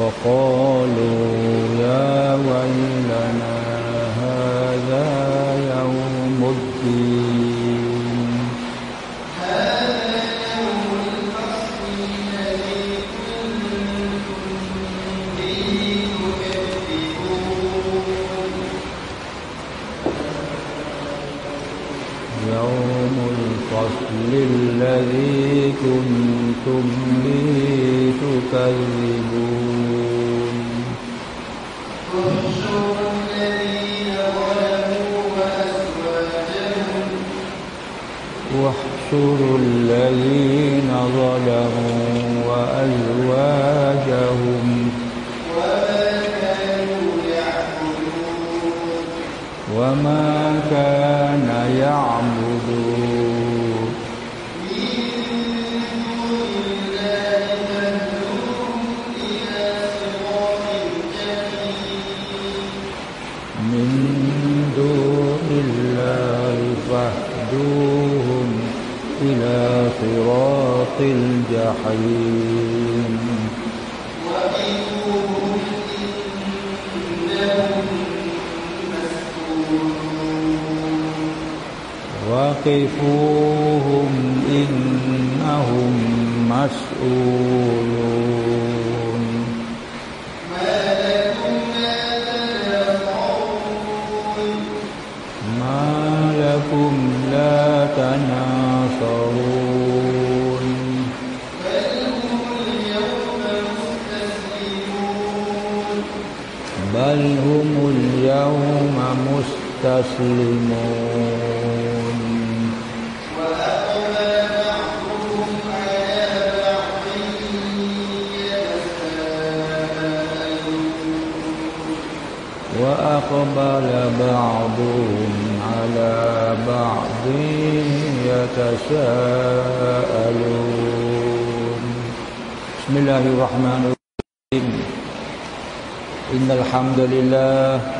وقالوا يا ويلنا هذا يوم الدين. هذا يوم الفصل الذي كنتم به تكذبون يوم الفصل الذي كنتم به تكذبون. واحشروا الذين ظلموا وأزواجهم. وما إنهم مسؤولون وقفوهم إنهم مسؤولون. مستسلمون وأقبل بعضهم على وأقبل بعضهم على بعض يتساءلون بسم الله الرحمن الرحيم. إن الحمد لله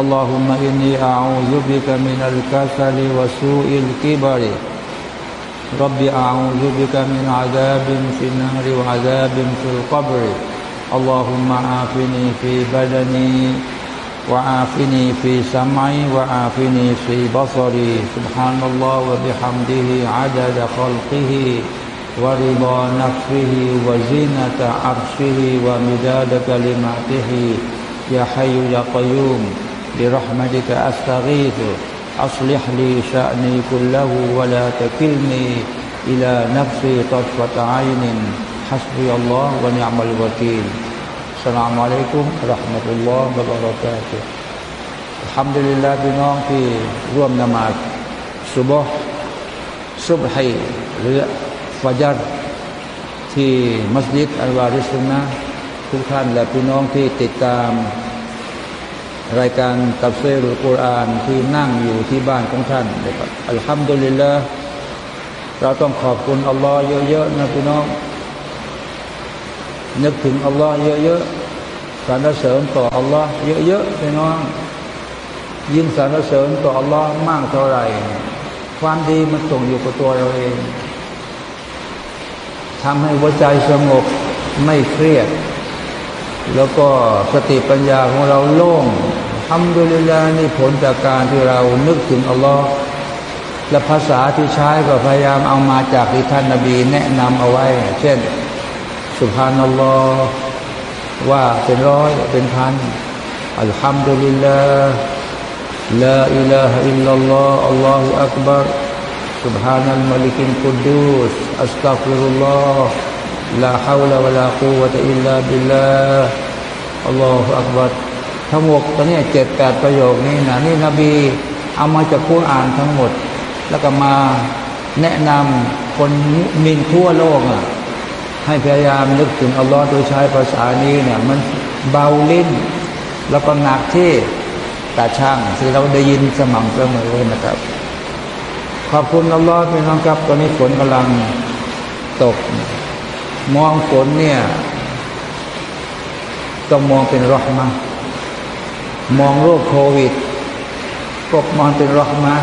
اللهم إني أعوذ بك من الكسل وسوء الكبر. رب أعوذ بك من عذاب في النار وعذاب في القبر. اللهم عافني في بدني وعافني في سمعي وعافني في بصري. سبحان الله وبحمده عدد خلقه ورضا نفسه وزينة عرشه ومداد كلماته. يا حي يا قيوم. برحمتك أستغيث أصلح لي شأني كله ولا تكلني إلى نفسي طرفة عين حسبي الله ونعم الوكيل السلام عليكم ورحمة الله وبركاته الحمد لله พี่น้องที่ร่วมนมาศสุบฮ์ซุบฮีหรือฟัจรที่มัสยิดอัลวาริสุนนะห์ทุกท่านและพี่น้องที่ติดตาม รายการตับเซรุลกุรอานที่นั่งอยู่ที่บ้านของท่านนะครับอัลฮัมดุลิลละเราต้องขอบคุณอัลลอฮ์เยอะๆนะพี่น้อง นึกถึงอัลลอฮ์เยอะๆสรรเสริญต่ออัลลอฮ์เยอะๆพี่น้อง ยิ่งสรรเสริญต่ออัลลอฮ์มากเท่าไหร่ ความดีมันส่งอยู่กับตัวเราเองทำให้หัวใจสงบไม่เครียดแล้วก็สติปัญญาของเราโล่ง ฮัมดุลิลลาห์นี่ผลจากการที่เรานึกถึงอัลลอฮ์และภาษาที่ใช้ก็พยายามเอามาจากที่ท่านนาบีแนะนำเอาไว้ เช่น สุภานัลลอฮ์ว่าเป็นร้อยเป็นพันالحمد لله لا إله إلا الله الله أكبر سبحان الملك القدوس أستغفر الله لا حول ولا قوة إلا بالله الله أكبر ทั้งหมดตอนนี้เจ็ดแปดประโยคนี้นะนี่นบีเอามาจากกุรอานทั้งหมด แล้วก็มาแนะนำคนมินทั่วโลกอะให้พยายามนึกถึงอัลลอฮ์โดยใช้ภาษานี้เนี่ยมันเบาลิ้น แล้วก็หนักที่ตาช่างที่เราได้ยินสม่ำเสมอนะครับ ขอบคุณอัลลอฮ์พี่น้องครับตอนนี้ฝนกำลังตก มองฝนเนี่ย ต้องมองเป็นรหมา มองโรคโควิดก็มองเป็นรหมา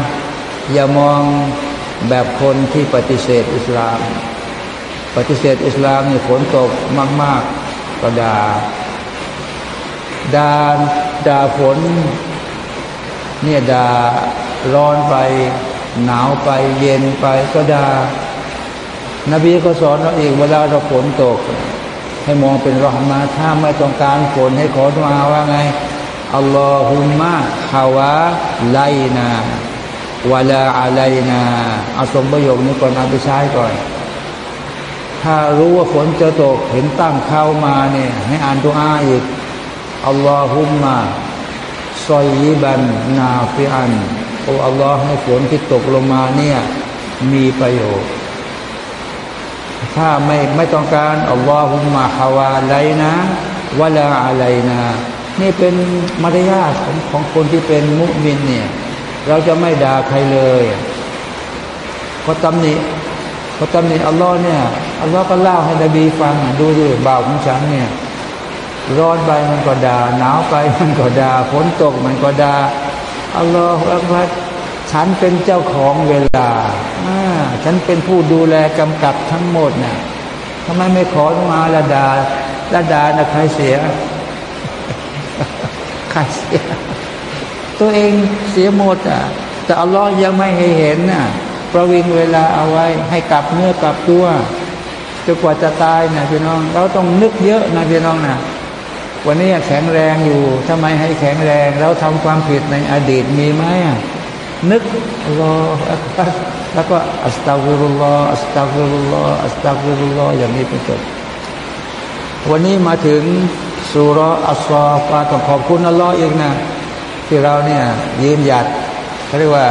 อย่ามองแบบคนที่ปฏิเสธอิสลาม ปฏิเสธอิสลามนี่ฝนตกมาก ๆ ก็ด่าด่าด่าฝนเนี่ยด่าร้อนไป หนาวไป เย็นไปก็ด่านบีก็สอนเราอีกเวลาเราฝนตก ให้มองเป็นรหมาถ้าไม่ต้องการฝนให้ขอมาว่าไง อัลลอฮุมะฮาวะไลนาวะลาอะไลนาเอาสมประโยคนี้ก่อนเอาไปใช้ก่อน ถ้ารู้ว่าฝนจะตกเห็นตั้งเข้ามาเนี่ย ให้อ่านตัวอาอีกอัลลอฮุมะซอยยิบัน นาฟิอันโอ้อัลลอฮ์ให้ฝนที่ตกลงมาเนี่ย มีประโยชน์ ถ้าไม่ไม่ต้องการอัลลอฮุมะฮาวาไลนะวะลาอะไลนา นี่เป็นมารยาทของของคนที่เป็นมุมินเนี่ย เราจะไม่ด่าใครเลยเขาตำหนิเขาตำหนิอัลลอฮ์เนี่ยอัลลอฮ์ก็เล่าให้นบีฟังดูดิบ่าวของฉันเนี่ยร้อนไปมันก็ด่าหนาวไปมันก็ด่าฝนตกมันก็ด่าอัลลอฮฺอักบัรฉันเป็นเจ้าของเวลาฉันเป็นผู้ดูแลกำกับทั้งหมดนะ่ะทำไมไม่ขอมาละดาละดานะใครเสีย ใครเสีย ตัวเองเสียหมดอะแต่อัลลอฮ์ยังไม่ให้เห็นน่ะประวิงเวลาเอาไว้ ให้กลับเนื้อกลับตัวจนกว่าจะตายนะพี่น้อง เราต้องนึกเยอะนะพี่น้องนะวันนี้แข็งแรงอยู่ทำไมให้แข็งแรงแล้วทำความผิดในอดีตมีไหมนึกรอแล้วก็أستغفر الله أستغفر الله أستغفر الله อย่างนี้เป็นต้นวันนี้มาถึง ซูเราะฮ์อัศศ็อฟฟาตต้องขอบคุณอัลลอฮ์อีกนะ ที่เราเนี่ยยืนหยัดเขาเรียกว่า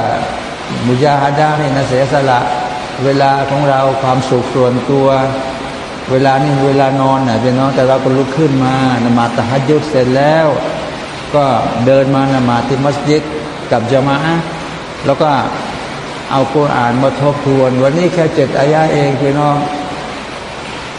مجاهدة เนี่ยนะเสียสละ เวลาของเราความสุขส่วนตัว เวลานี่เวลานอนน่ะพี่น้องแต่เราก็ลุกขึ้นมานมาซตะฮัจญุดเสร็จแล้ว ก็เดินมานมาซที่มัสยิดกับจามะแล้วก็เอากุรอานมาทบทวน วันนี้แค่เจ็ดอายาเองพี่น้อง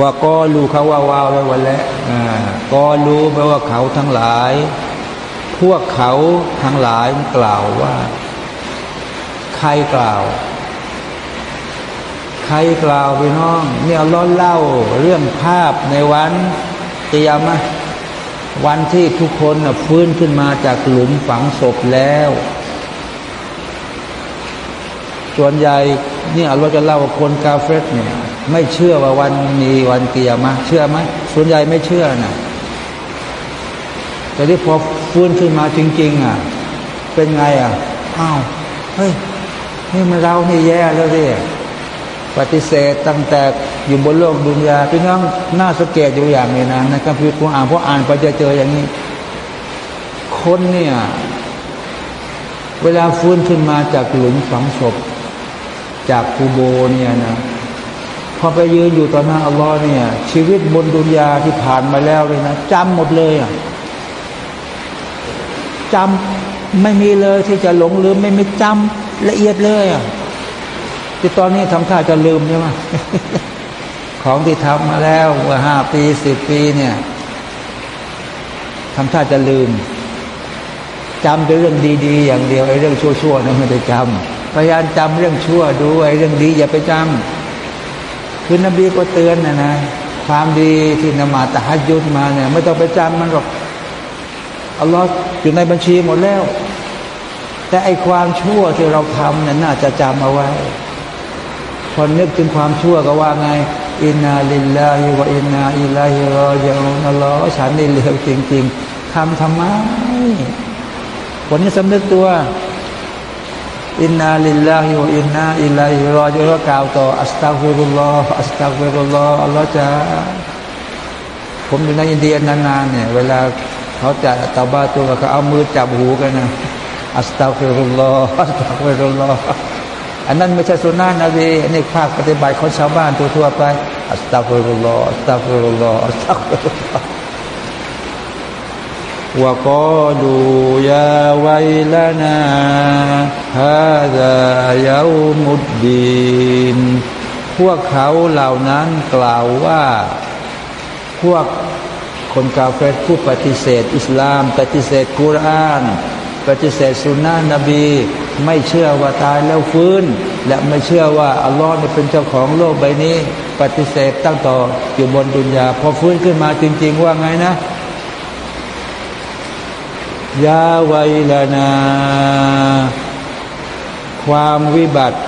ว่าก็รู้เขาว่าวาวไว้วันแล้วก็รู้แปลว่าเขาทั้งหลาย พวกเขาทั้งหลายกล่าวว่า ใครกล่าว ใครกล่าวพี่น้องเนี่ยล้อเล่าเรื่องภาพในวันเตียมะวันที่ทุกคนฟื้นขึ้นมาจากหลุมฝังศพแล้ว ส่วนใหญ่เนี่ยเราจะเล่าว่าคนกาเฟสเนี่ย ไม่เชื่อว่าวันมีวันเตียมะเชื่อไหมส่วนใหญ่ไม่เชื่อนะแต่ที่พอฟื้นขึ้นมาจริง ๆ อะ เป็นไงอะอ้าวเฮ้ยนี่มันเรานี่แย่แล้วดิปฏิเสธตั้งแต่อยู่บนโลกดุนยาพี่น้องน่าสังเกตอยู่อย่างนี้นะในคัมภีร์กุรอานเพราะอ่านไปจะเจออย่างนี้ คนเนี่ย เวลาฟื้นขึ้นมาจากหลุมฝังศพ จากคูโบเนี่ยนะ พอไปยืนอยู่ต่อหน้าอัลลอฮ์เนี่ย ชีวิตบนดุนยาที่ผ่านมาแล้วเลยนะจำหมดเลยอะจำไม่มีเลยที่จะหลงลืมไม่ไม่จละเอียดเลยอะที่ตอนนี้ทำท่าจะลืมใช่ไหมของที่ทำมาแล้วเมื่อห้าปีสิบปีเนี่ยทำท่าจะลืมจำแต่เรื่องดีๆ อย่างเดียวไอ้เรื่องชั่วๆนั้นไม่ได้จำพยายามจำเรื่องชั่วดูไอ้เรื่องดีอย่าไปจำ คือนบีก็เตือนนะนะความดีที่นมาตะฮัดยุดมาเนี่ยไม่ต้องไปจำมันหรอกอัลลอฮ์อยู่ในบัญชีหมดแล้ว แต่ไอความชั่วที่เราทำเนี่ยน่าจะจำเอาไว้พอนึกถึงความชั่วก็ว่าไง إنا لله وإنا إليه راجعون อัลลอฮ์ฉันนี่เลวจริง ๆทำทำไมวันนี้สำนึกตัว إنا لله وإنا إليه راجعون กล่าวต่อ أستغفر الله أستغفر الله อัลลอฮ์จะผมอยู่ในอินเดียนานๆเนี่ย เวลาเขาจะเตาบะฮ์ตัวเขาเอามือจับหูกันนะأستغفر الله أستغفر اللهอันนั้นไม่ใช่ซุนนะฮ์นบีอันนี้ภาคปฏิบัติของชาวบ้านทั่วๆไปأستغفر الله أستغفر الله أستغفر الله وقالوا يا ويلنا هذا يوم الدين พวกเขาเหล่านั้นกล่าวว่า พวกคนกาเฟรผู้ปฏิเสธ อิสลาม ปฏิเสธกุราน ปฏิเสธสุนนะนบี ไม่เชื่อว่าตายแล้วฟื้น และไม่เชื่อว่าอัลลอฮ์เป็นเจ้าของโลกใบนี้ ปฏิเสธตั้งต่ออยู่บนดุนยาพอฟื้นขึ้นมาจริง ๆ ว่าไงนะ ยาไวลานา ความวิบัติ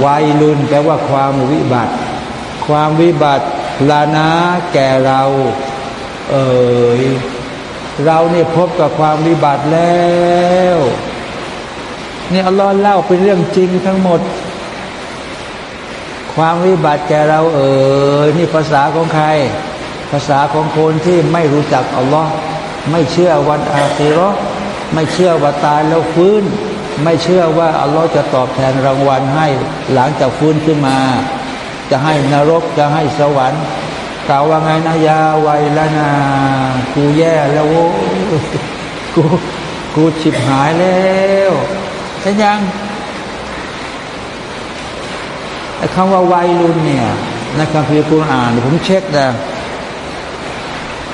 ไวลุนแปลว่าความวิบัติ ความวิบัติลานาแก่เรา เอ่ยเราเนี่ยพบกับความวิบัติแล้วนี่อัลลอฮ์เล่าเป็นเรื่องจริงทั้งหมด ความวิบัติแก่เราเอ่ยนี่ภาษาของใคร ภาษาของคนที่ไม่รู้จักอัลลอฮ์ ไม่เชื่อวันอาคีรอไม่เชื่อว่าตายแล้วฟื้น ไม่เชื่อว่าอัลลอฮ์จะตอบแทนรางวัลให้หลังจากฟื้นขึ้นมา จะให้นรกจะให้สวรรค์กล่าวว่าไงนะยาไวแล้วนะกูแย่แล้วโว้กูกูฉิบหายแล้วใช่ยังคำว่าวัยรุ่นเนี่ยในคัมภีร์คุรอ่านผมเช็คนะ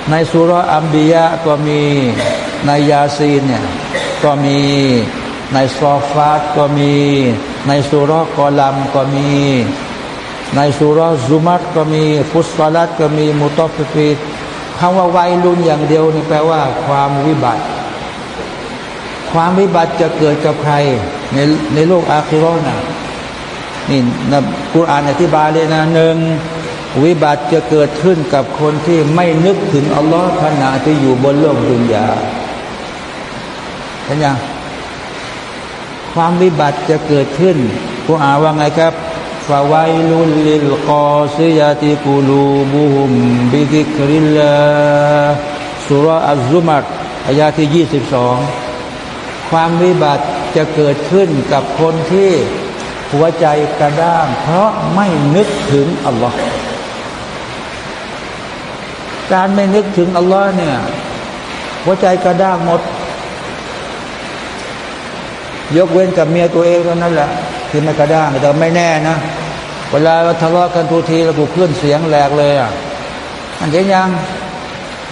ในสุรอัมบียะก็มีในยาซีนเนี่ยก็มีในซอฟาตก็มี ในสุรกอลัมก็มี ในสุรซุมัตก็มีฟุสฟาลัตก็มีมุตอฟฟีคำว่าวัยรุ่นอย่างเดียวนี่แปลว่า ความวิบัติ ความวิบัติจะเกิดกับใคร ในในโลกอาคิรอนะนี่นะกุรอานอธิบายเลยนะหนึ่ง วิบัติจะเกิดขึ้นกับคนที่ไม่นึกถึงอัลลอฮ์ขณะที่อยู่บนโลกดุนยาเห็นยังความวิบัติจะเกิดขึ้นผู้อ่านว่าไงครับฟาไวลุลลิลกอซิยาติกูลูบุฮุมบิดิกริลลาสุรอัลซุมัดอายาที่ยี่สิบสองความวิบัติจะเกิดขึ้นกับคนที่หัวใจกระด้างเพราะไม่นึกถึงอัลลอฮ์ การไม่นึกถึงอัลลอฮ์เนี่ย หัวใจกระด้างหมด ยกเว้นกับเมียตัวเองเท่านั้นแหละที่ไม่กระด้างแต่ไม่แน่นะ เวลาเราทะเลาะกันทุกทีเรากูขึ้นเสียงแหลกเลยอะอันเห็นยัง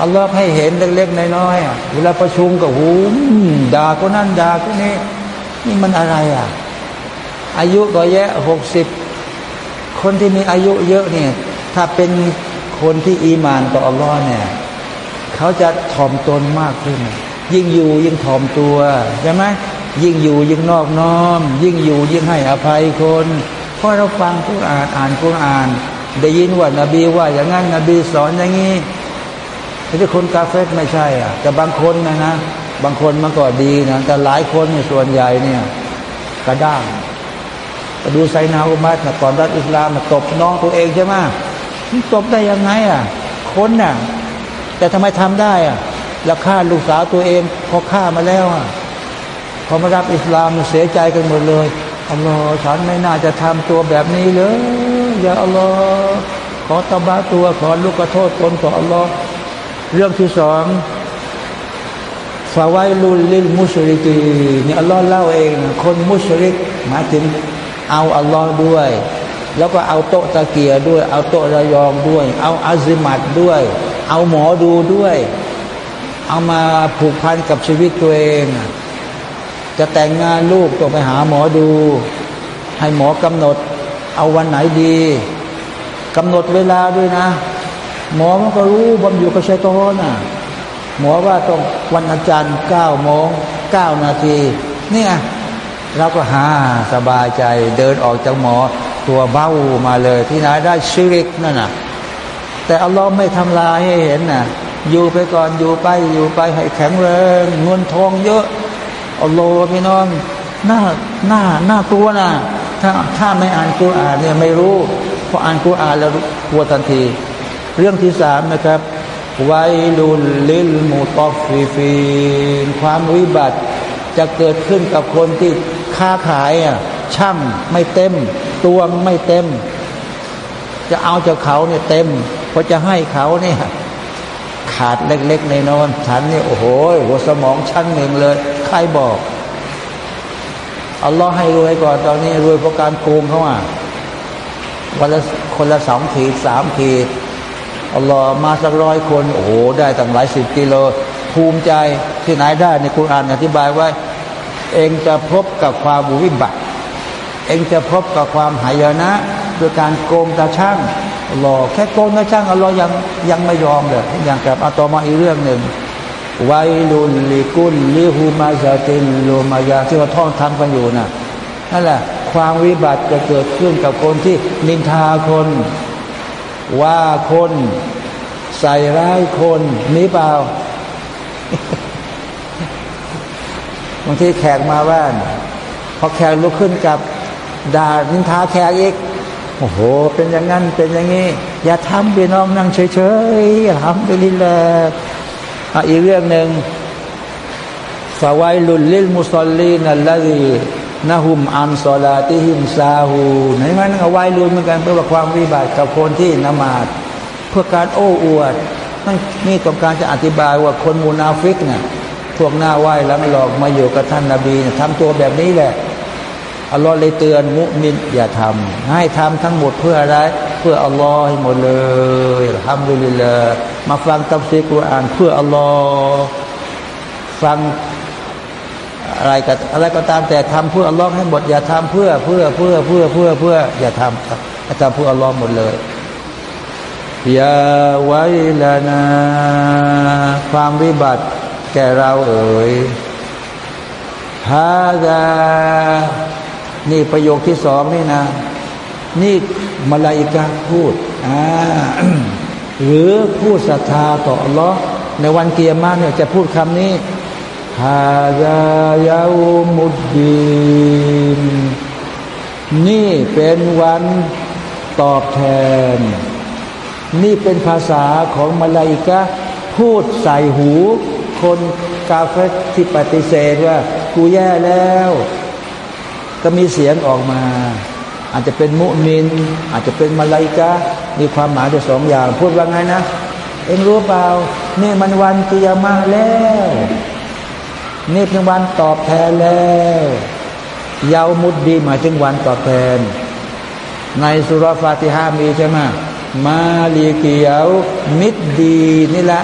อัลลอฮ์ให้เห็นเล็กๆน้อยๆเวลาประชุมกับหูด่าก็นั่นด่าก็นี่นี่มันอะไรอะ อายุก็แย่หกสิบคนที่มีอายุเยอะเนี่ย ถ้าเป็น คนที่อีมานต่ออัลลอฮ์เนี่ยเขาจะถ่อมตนมากขึ้น ยิ่งอยู่ยิ่งถ่อมตัวใช่ไหมยิ่งอยู่ยิ่งนอบน้อม ยิ่งอยู่ยิ่งให้อภัยคนเพราะเราฟังกุรอานอ่านกุรอาน ได้ยินว่านาบีว่าอย่างนั้นนบีสอนอย่างนี้ที่คนกาเฟตไม่ใช่อะแต่บางคนนะนะบางคนมันก็ดีนะแต่หลายคนเนี่ยส่วนใหญ่เนี่ยกระด้างก็ดูไซนาอุมัดก่อนรัฐอิสลามตบน้องตัวเองใช่ไหม มันตบได้ยังไงอะ คนน่ะ แต่ทำไมทำได้อะแล้วฆ่าลูกสาวตัวเองพอฆ่ามาแล้วอะพอมารับอิสลามเสียใจกันหมดเลยอัลลอฮ์ฉันไม่น่าจะทำตัวแบบนี้เลยอย่าอัลลอฮ์ขอตบะตัวขอลูกขอโทษตนต่ออัลลอฮ์เรื่องที่สองฟาไวลุลลิลมุชริกีนี่อัลลอฮ์เล่าเอง คนมุชริกหมายถึงเอาอัลลอฮ์ด้วย แล้วก็เอาโต๊ะตะเกียด้วย เอาโต๊ะระยองด้วย เอาอาซิมัดด้วย เอาหมอดูด้วย เอามาผูกพันกับชีวิตตัวเอง จะแต่งงานลูกต้องไปหาหมอดู ให้หมอกำหนด เอาวันไหนดีกำหนดเวลาด้วยนะ หมอมันก็รู้บำอยู่กับชัยตอนน่ะหมอว่าต้องวันอาจารย์เก้าโมงเก้านาทีเนี่ยเราก็หาสบายใจเดินออกจากหมอ ตัวเบ้ามาเลย ที่ไหนได้ชิริกนั่นนะแต่อัลลอฮ์ไม่ทำลายให้เห็นน่ะอยู่ไปก่อนอยู่ไปอยู่ไปให้แข็งแรงเงินทองเยอะอัลลอฮ์พี่น้องหน้าหน้าหน้ากลัวนะถ้าถ้าไม่อ่านกุรอานเนี่ยไม่รู้พออ่านกุรอานแล้วกลัวทันที เรื่องที่สามนะครับويل للمطففين ความวิบัติจะเกิดขึ้นกับคนที่ค้าขายอะชั่งไม่เต็ม ตวงไม่เต็ม จะเอาจากเขาเนี่ยเต็มพอจะให้เขาเนี่ยขาดเล็ก ๆ ในนอนฉันเนี่ยโอ้โหหัวสมองชั้นหนึ่งเลย ใครบอกอัลลอฮ์ให้รวยก่อนตอนนี้รวยเพราะการโกงเขาอะวันละคนละสองขีดสามขีดอัลลอฮ์มาสักร้อยคน โอ้โห ได้ตั้งหลายสิบกิโล ภูมิใจที่ไหนได้ในคุรานอธิบายว่า เองจะพบกับความวิบัติ เองจะพบกับความหายนะโดยการโกงตาช่างอัลอฮ์แค่โกงตาช่างอัลลอฮ์ยังยังไม่ยอมเลยอย่างกับอัตมาอีกเรื่องหนึ่งไวลุลลิกุลลิฮูมาซาตินโลมายาที่เราท่องทำกันอยู่น่ะนั่นแหละ ความวิบัติจะเกิดขึ้นกับคนที่นินทาคน ว่าคน ใส่ร้ายคนนี้เปล่าบางทีแขกมาบ้านพอแขกลุกขึ้นกับ ด่านินทาแขกอีกโอ้โห เป็นอย่างนั้นเป็นอย่างนี้ อย่าทำพี่น้องนั่งเฉยๆทำไป لله อีกเรื่องหนึ่งفويل للمصلين الذين هم عن صلاتهم ساهون มันเอา ويل เหมือนกันเพื่อความวิบัติกับคนที่นมาซเพื่อการโอ้อวดนั่นนี่ต้องการจะอธิบายว่าคนมูนาฟิกเนี่ยพวกหน้าไหว้แล้วหลังหลอกมาอยู่กับท่านนาบีทำตัวแบบนี้แหละ อัลลอฮ์เลยเตือนมุมินอย่าทำให้ทำทั้งหมดเพื่ออะไร เพื่ออัลลอฮ์ให้หมดเลยทำดุลิลละมาฟังตัฟซีกุรอาน เพื่ออัลลอฮ์ฟังอะไรก็อะไรก็ตามแต่ทำเพื่ออัลลอฮ์ให้หมดอย่าทำเพื่อเพื่อเพื่อเพื่อเพื่อเพื่ออย่าทำครับทำเพื่ออัลลอฮ์หมดเลยยาไว้ละนะความวิบัติแก่เราเอ๋ยฮาดา นี่ประโยคที่สองนี่นะ นี่มาลาอิกาพูดอ่าหรือพูดศรัทธาต่ออัลลอฮ์ในวันเกียรมาเนี่ยจะพูดคำนี้ฮาดายามุดดีนนี่เป็นวันตอบแทน นี่เป็นภาษาของมาลาอิกะพูดใส่หู คนกาเฟตที่ปฏิเสธว่า กูแย่แล้ว ก็มีเสียงออกมา อาจจะเป็นมุมิน อาจจะเป็นมาลาอิกะมีความหมายทั้งสองอย่าง พูดว่าไงนะ เอ็งรู้เปล่า นี่มันวันกิยามาแล้ว นี่เป็นวันตอบแทนแล้วยาวมุดดีหมายถึงวันตอบแทน ในสุรฟาติฮามีใช่ไหมมาลีเกียว มิดดีนี่แหละ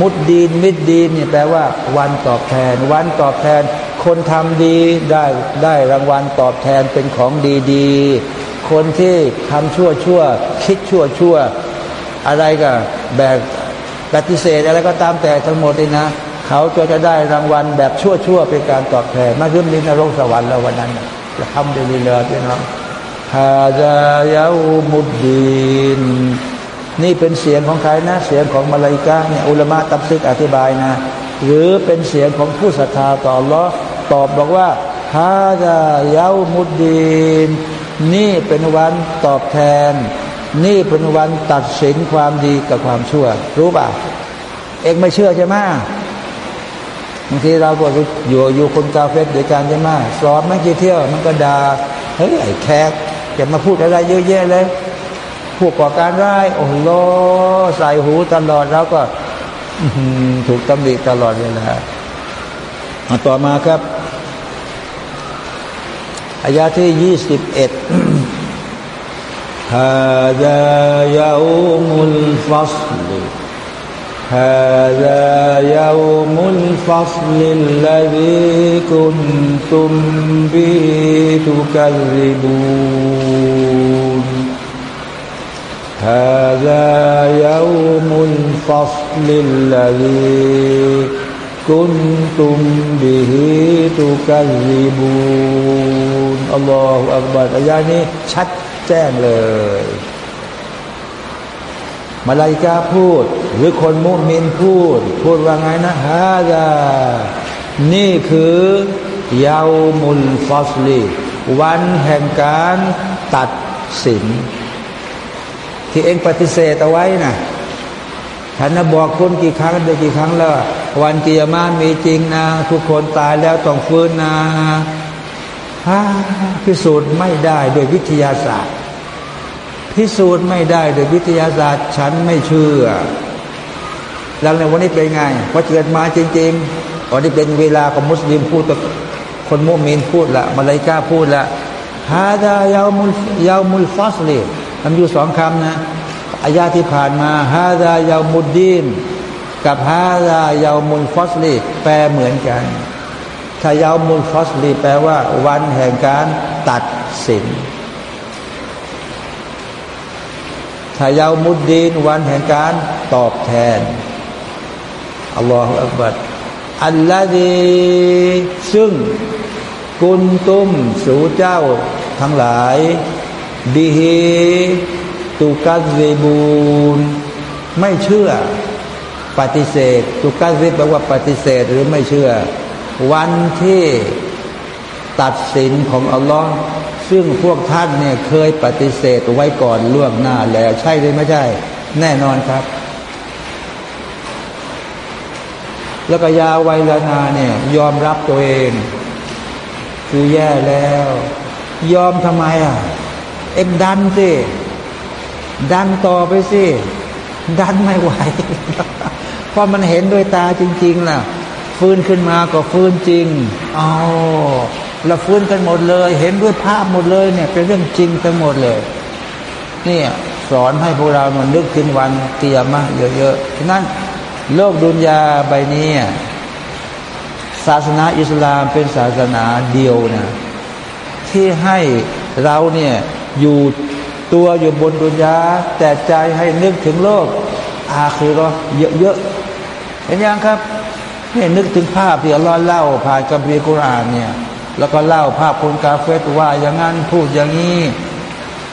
มุดดีนมิดดีนนี่แปลว่า วันตอบแทน วันตอบแทน คนทำดีได้ได้รางวัลตอบแทนเป็นของดีๆ คนที่ทำชั่วชั่วคิดชั่วชั่วอะไรก็แบกปฏิเสธอะไรก็ตามแต่ทั้งหมดเลยนะ เขาจะจะได้รางวัลแบบชั่วๆเป็นการตอบแทนมาขึ้นดินนรกสวรรค์แล้ววันนั้นจะทำดีเลยพี่น้องฮาจายามุดดีนนี่เป็นเสียงของใครนะ เสียงของมาลายกาเนี่ยอุลมะตับซิกอธิบายนะ หรือเป็นเสียงของผู้ศรัทธาต่อรอ ตอบบอกว่าฮาจายามุดดีน นี่เป็นวันตอบแทน นี่เป็นวันตัดสินความดีกับความชั่ว รู้ป่ะ เองไม่เชื่อใช่ไหมบางทีเราก็อยู่อยู่คนกาเฟสด้วยกันใช่ไหมสอบไม่กี่เที่ยว มันก็ดา่าเฮ้ยไอ้แขกจะมาพูดอะไรเยอะแยะเลยพวกก่อการร้ายโอ้โหใส่หูตลอดแล้วก็ถูกตำหนิตลอดเวลาต่อมาครับ อายาที่ยี่สิบเอ็ด هذا يوم الفصل هذا يوم الفصل الذي كنتم به تكذبون هذا يوم الفصل الذي كنتم به تكذبون الله أكبر อายานี้ชัดแจ้งเลยมาลายกาพูด หรือคนมุมินพูด พูดว่าไงนะฮาดานี่คือยาวมุลฟอสลีวันแห่งการตัดสิน ที่เองปฏิเสธเอาไว้นะฉันนะบอกคุณกี่ครั้งเดียวกี่ครั้งแล้ว วันกิยามานมีจริงนะ ทุกคนตายแล้วต้องฟื้นนะพิสูจน์ไม่ได้โดยวิทยาศาสตร์ พิสูจน์ไม่ได้โดยวิทยาศาสตร์ ฉันไม่เชื่อ แล้วในวันนี้เป็นไงพอเกิดมาจริง ๆ วันนี้เป็นเวลาของมุสลิมพูดคนมุมินพูดละมาลายกาพูดละฮาดายาวมุลยาวมุลฟัสลีมันอยู่สองคำนะอายาที่ผ่านมาฮาดายาวมุดดีน กับฮาดายาวมุลฟัสลีแปลเหมือนกันถ้ายาวมุลฟัสลีแปลว่า วันแห่งการตัดสินถ้ายาวมุดดีนวันแห่งการตอบแทนอัลลอฮฺอักบัดอัลลอฮีซึ่งกุนตุมสู่เจ้าทั้งหลายบิฮีตุกัซเซบูนไม่เชื่อ ปฏิเสธตุกัซเซแปลว่าปฏิเสธหรือไม่เชื่อ วันที่ตัดสินของอัลลอฮ์ซึ่งพวกท่านเนี่ยเคยปฏิเสธไว้ก่อนล่วงหน้าแล้ว ใช่หรือไม่ใช่ แน่นอนครับ แล้วก็ยาไวลานาเนี่ยยอมรับตัวเองกูแย่แล้ว ยอมทำไมอะ เอ็มดันสิดันต่อไปสิ ดันไม่ไหว พราะมันเห็นด้วยตาจริงๆล่ะ ฟื้นขึ้นมาก็ฟื้นจริงอ๋อเราฟื้นกันหมดเลย เห็นด้วยภาพหมดเลยเนี่ย เป็นเรื่องจริงทั้งหมดเลยนี่สอนให้พวกเรามันนึกถึงวันเตียมะเยอะๆฉะนั้นโลกดุนยาใบนี้ศาสนาอิสลามเป็นศาสนาเดียวนะที่ให้เราเนี่ยอยู่ตัวอยู่บนดุนยาแต่ใจให้นึกถึงโลก อาคือรอเยอะๆเห็นยังครับให้นึกถึงภาพที่อัลลอฮ์เล่าผ่านกัมภีร์กุรานเนี่ย แล้วก็เล่าภาพคนกาเฟตว่าอย่างนั้นพูดอย่างนี้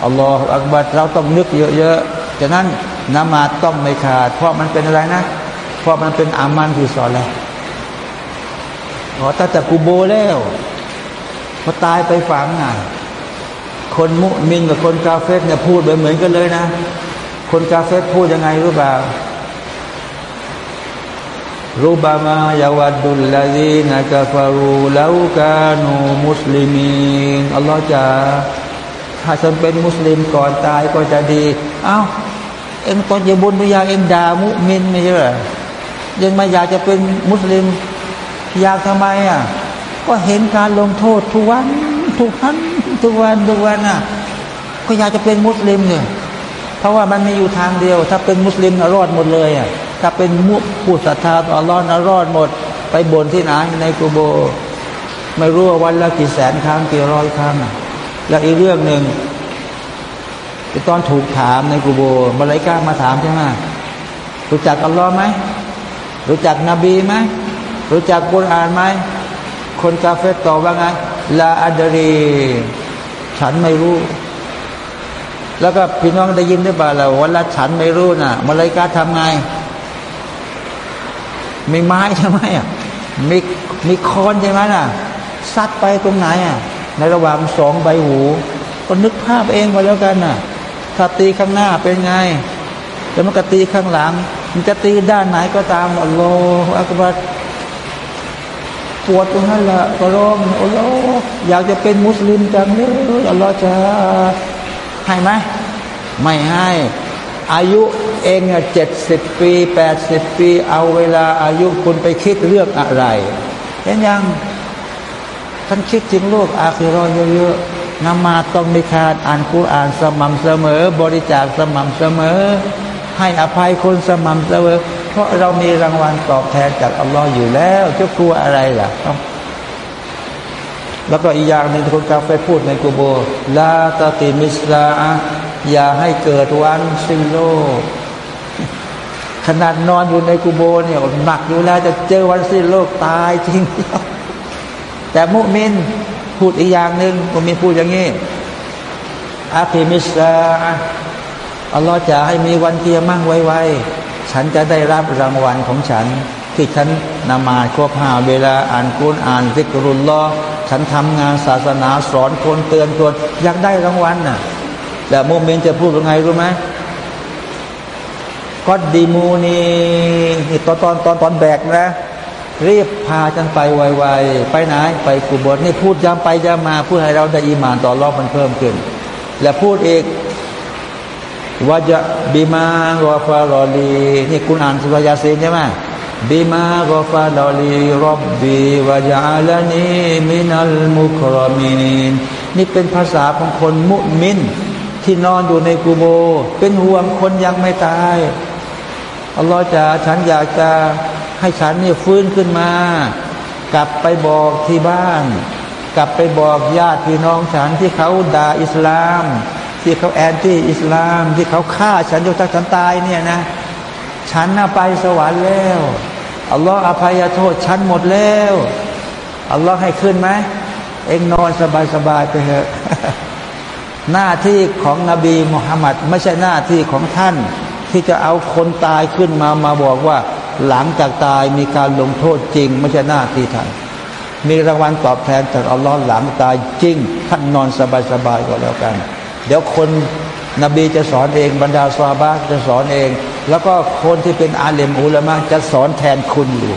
อัลลอฮฺอักบัดเราต้องนึกเยอะๆฉะนั้นนมาต้องไม่ขาด เพราะมันเป็นอะไรนะ เพราะมันเป็นอามันที่สอนแล้วอ๋อตั้งแต่กูโบแล้วพอตายไปฝังอะคนมุมินกับคนกาเฟตเนี่ยพูดเหมือนกันเลยนะ คนกาเฟตพูดยังไงรู้เปล่ารูบามายาวัดดุลลาดีนักฟารูแล้วกานูมุสลิมีนอัลลอฮฺจะถ้าฉันเป็นมุสลิมก่อนตายก็จะดี เอา้า เอ็งตอนอยู่บนดุนยาเอ็งด่ามุมินไม่ใช่หรอยังไม่อยากจะเป็นมุสลิม อยากทำไมอะ ก็เห็นการลงโทษทุกวัน ทุกวันทุกวันทุกวันอะ ก็อยากจะเป็นมุสลิมเนี่ย เพราะว่ามันมีอยู่ทางเดียว ถ้าเป็นมุสลิมรอดหมดเลยอะถ้าเป็นมุผู้ศรัทธาต่ออัลลอฮ์นะรอดหมด ไปบนที่ไหนในกูโบ ไม่รู้ว่าวันละกี่แสนครั้งกี่ร้อยครั้งแล้วอีกเรื่องหนึ่งตอนถูกถามในกูโบมาลายกามาถามใช่ไหมรู้จักอัลลอฮ์ไหมรู้จักนบีไหมรู้จักกุรอานไหมคนกาเฟตตอบว่าไงลาอัดรี ฉันไม่รู้ แล้วก็พี่น้องได้ยินได้บ่าแล้ววันละฉันไม่รู้นะ่ะมาลายกาทำไง มีไม้ใช่ไหมอะมีมีคอนใช่ไหมน่ะซัดไปตรงไหนอะ ในระหว่างสองใบหู ก็นึกภาพเองไปแล้วกันน่ะ ถ้าตีข้างหน้าเป็นไง แล้วมันก็ตีข้างหลัง มันจะตีด้านไหนก็ตามอัลลอฮฺอักบัรปวดตรงนั้นละก็ร้องอัลลอฮฺอยากจะเป็นมุสลิมจังเลยอัลลอฮฺจะ ให้ไหมไม่ให้ อายุเองเจ็ดสิบปีแปดสิบปี เอาเวลาอายุคุณไปคิดเรื่องอะไรเห็นยังท่านคิดถึงโลกอาคิรอเยอะๆนมาต้องมีการอ่านกุรอานสม่ำเสมอ บริจาคสม่ำเสมอ ให้อภัยคนสม่ำเสมอ เพราะเรามีรางวัลตอบแทนจากอัลลอฮ์อยู่แล้วจะกลัวอะไรล่ะ แล้วก็อีกอย่างหนึ่งคนกาเฟพูดในกูโบลาตติมิสลาอย่าให้เกิดวันสิ้นโลก ขนาดนอนอยู่ในกูโบเนี่ยหนักอยู่แล้วจะเจอวันสิ้นโลกตายจริง แต่มุมินพูดอีกอย่างหนึ่งมุมินพูดอย่างนี้อาคิมิสลาอัลลอฮ์จะให้มีวันเกียรมั่งไวๆฉันจะได้รับรางวัลของฉัน ที่ฉันนมาครบห้าเวลาอ่านกุรอ่านซิกรุลลอ ฉันทำงานศาสนาสอนคนเตือนคนอยากได้รางวัลน่ะ แต่โมเมนต์จะพูดยังไงรู้ไหมقدموني นี่ตอนตอนตอนตอนแบกนะรีบพาฉันไปไวๆไปไหนไปกุโบร์นี่พูดย้ำไปย้ำมาพูดให้เราได้อีมานต่อรอบมันเพิ่มขึ้น และพูดอีกว่าจะ بما غفر لي นี่คุณอ่านซูเราะฮ์ยาซีนใช่ไหม بما غفر لي ربي وجعلني من المكرمين นี่เป็นภาษาของคนมุมิน ที่นอนอยู่ในกูโบ เป็นห่วงคนยังไม่ตายอัลลอฮฺจะฉันอยากจะให้ฉันนี่ฟื้นขึ้นมา กลับไปบอกที่บ้าน กลับไปบอกญาติพี่น้องฉันที่เขาด่าอิสลาม ที่เขาแอนตี้อิสลาม ที่เขาฆ่าฉันจนฉันตายเนี่ยนะ ฉันน่ะไปสวรรค์แล้วอัลลอฮฺอภัยโทษฉันหมดแล้วอัลลอฮฺให้ขึ้นไหมเองนอนสบายๆไปเถอะหน้าที่ของนบีมุฮัมมัดไม่ใช่หน้าที่ของท่าน ที่จะเอาคนตายขึ้นมามาบอกว่า หลังจากตายมีการลงโทษจริง ไม่ใช่หน้าที่ท่านมีรางวัลตอบแทนจากอัลลอฮ์หลังตายจริง ท่านนอนสบายๆก็แล้วกัน เดี๋ยวคนนบีจะสอนเองบรรดาซาบะจะสอนเอง แล้วก็คนที่เป็นอาเลมอุลามะจะสอนแทนคุณอยู่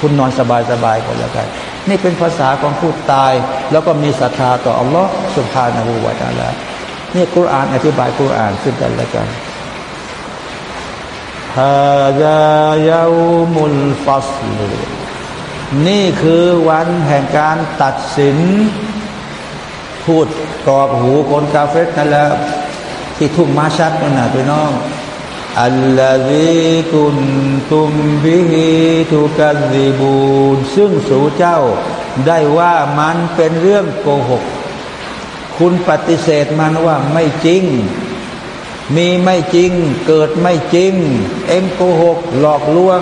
คุณนอนสบายๆก็แล้วกัน นี่เป็นภาษาของผู้ตาย แล้วก็มีศรัทธาต่ออัลลอฮ์สุภาณหูวาตาลานี่กุรอานอธิบายกุรอานขึ้นกันแล้วกันฮาดายามุลฟัสลนี่คือวันแห่งการตัดสิน พูดกรอบหูคนกาเฟสนั่นแหละที่ทุ่งมาชัดนั่นนะพี่น้อง อัลลอฮีกุนตุมบิฮิทุกัซิบูนซึ่งสู่เจ้าได้ว่ามันเป็นเรื่องโกหก คุณปฏิเสธมันว่าไม่จริง มีไม่จริง เกิดไม่จริง เอ็งโกหก หลอกลวง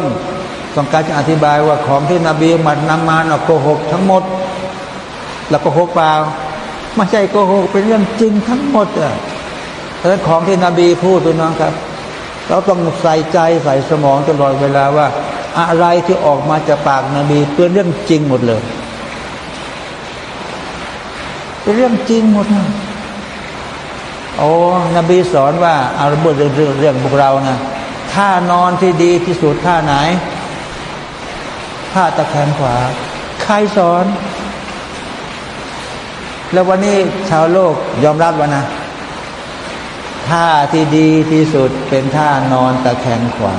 ต้องการจะอธิบายว่าของที่นบีมัดนำมาเนาะโกหกทั้งหมด แล้วโกหกเปล่าไม่ใช่โกหกเป็นเรื่องจริงทั้งหมดอะเพราะของที่นบีพูดพี่น้องครับ เราต้องใส่ใจใส่สมองตลอดเวลาว่า อะไรที่ออกมาจากปากนบีเป็นเรื่องจริงหมดเลยเป็นเรื่องจริงหมดนะโอ้นบีสอนว่าเอาเรื่องเรื่องเรื่องพวกเรานะท่านอนที่ดีที่สุดท่าไหนท่าตะแคงขวา ใครสอน แล้ววันนี้ชาวโลกยอมรับว่านะ ท่าที่ดีที่สุดเป็นท่านอนตะแคงขวา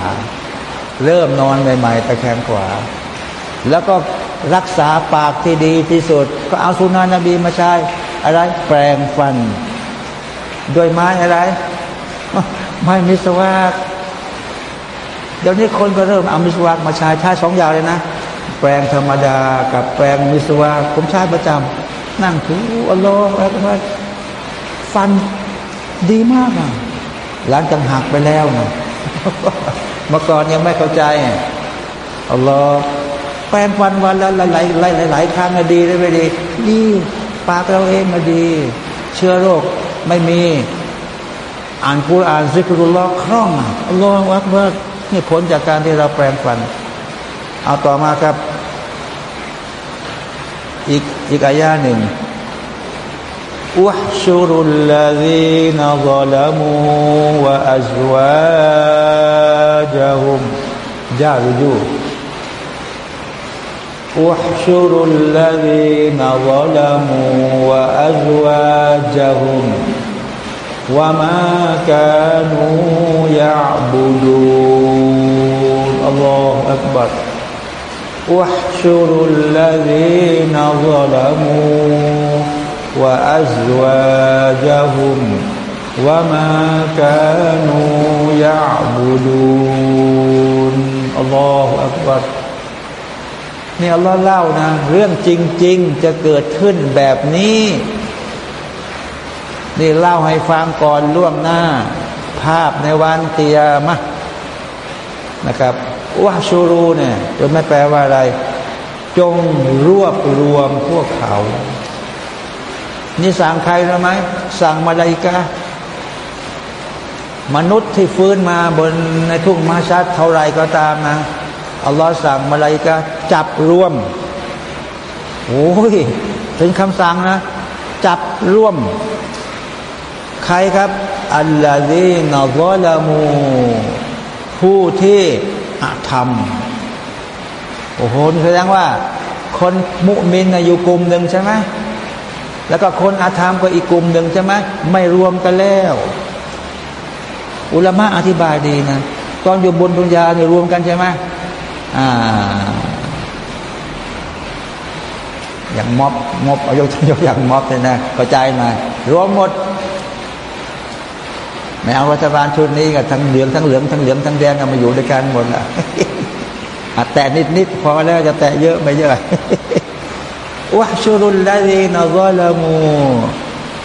เริ่มนอนใหม่ๆตะแคงขวา แล้วก็รักษาปากที่ดีที่สุด ก็เอาสุนานะบีมาใช้อะไรแปลงฟันด้วยไม้อะไร ไม้มิสวากเดี๋ยวนี้คนก็เริ่มเอามิสวากมาใช้ใช้สองอย่างเลยนะ แปลงธรรมดากับแปลงมิสวากผมใช้ประจำนั่งถูอัลลอฮฺอัลลอฮฺฟัน ดีมากอะหลังจากหักไปแล้วนะเมื่อก่อนยังไม่เข้าใจอัลลอฮฺแปลงฟันวันละหลายหลายหลายหลายครั้งดีได้ไม่ดีดีปากเราเองมาดี เชื้อโรคไม่มี อ่านกุรอานซิกรุลลอฮ์คล่องอัลลอฮฺวักว่านี่ผลจากการที่เราแปลงฟัน เอาต่อมาครับ อีกอีกอายาหนึ่ง احشروا الذين ظلموا وأزواجهم. جاء رجوع احشروا الذين ظلموا وأزواجهم وما كانوا يعبدون. الله أكبر. واحشروا الذين ظلموا وأزواجهم وما كانوا يعبدون الله أكبر นี่อัลลอฮ์เล่านะ เรื่องจริง ๆ จะเกิดขึ้นแบบนี้ นี่เล่าให้ฟังก่อนล่วงหน้า ภาพในวันเตียมะนะครับวาชูรูเนี่ยจะไม่แปลว่าอะไร จงรวบรวมพวกเขา นี่สั่งใครรู้ไหมสั่งมาลายกามนุษย์ที่ฟื้นมาบนในทุ่งมาชัดเท่าไรก็ตามนะอัลลอฮ์สั่งมาลายกาจับรวมโอ้ยเป็นคำสั่งนะ จับร่วม ใครครับ อัลลอฮีนอลลามูผู้ที่อาธรรม โอ้โหนี่แสดงว่า คนมุมินอยู่กลุ่มหนึ่งใช่ไหม แล้วก็คนอาธรรมก็อีกกลุ่มหนึ่งใช่ไหมไม่รวมกันแล้ว อุลามะอธิบายดีนะ ตอนอยู่บนดุนยาเนี่ยรวมกันใช่ไหมอ่า อย่างม็อบม็อบเอายกยกอย่างม็อบเลยนะกระจายมารวมหมดไม่เอารัฐบาลชุดนี้กับทั้งเหลืองทั้งเหลืองทั้งเหลืองทั้งแดงเอามาอยู่ด้วยกันหมดละแต่นิดนิดพอแล้วจะแตะเยอะไม่เยอะ วะชุรุลลาดีนกอลามู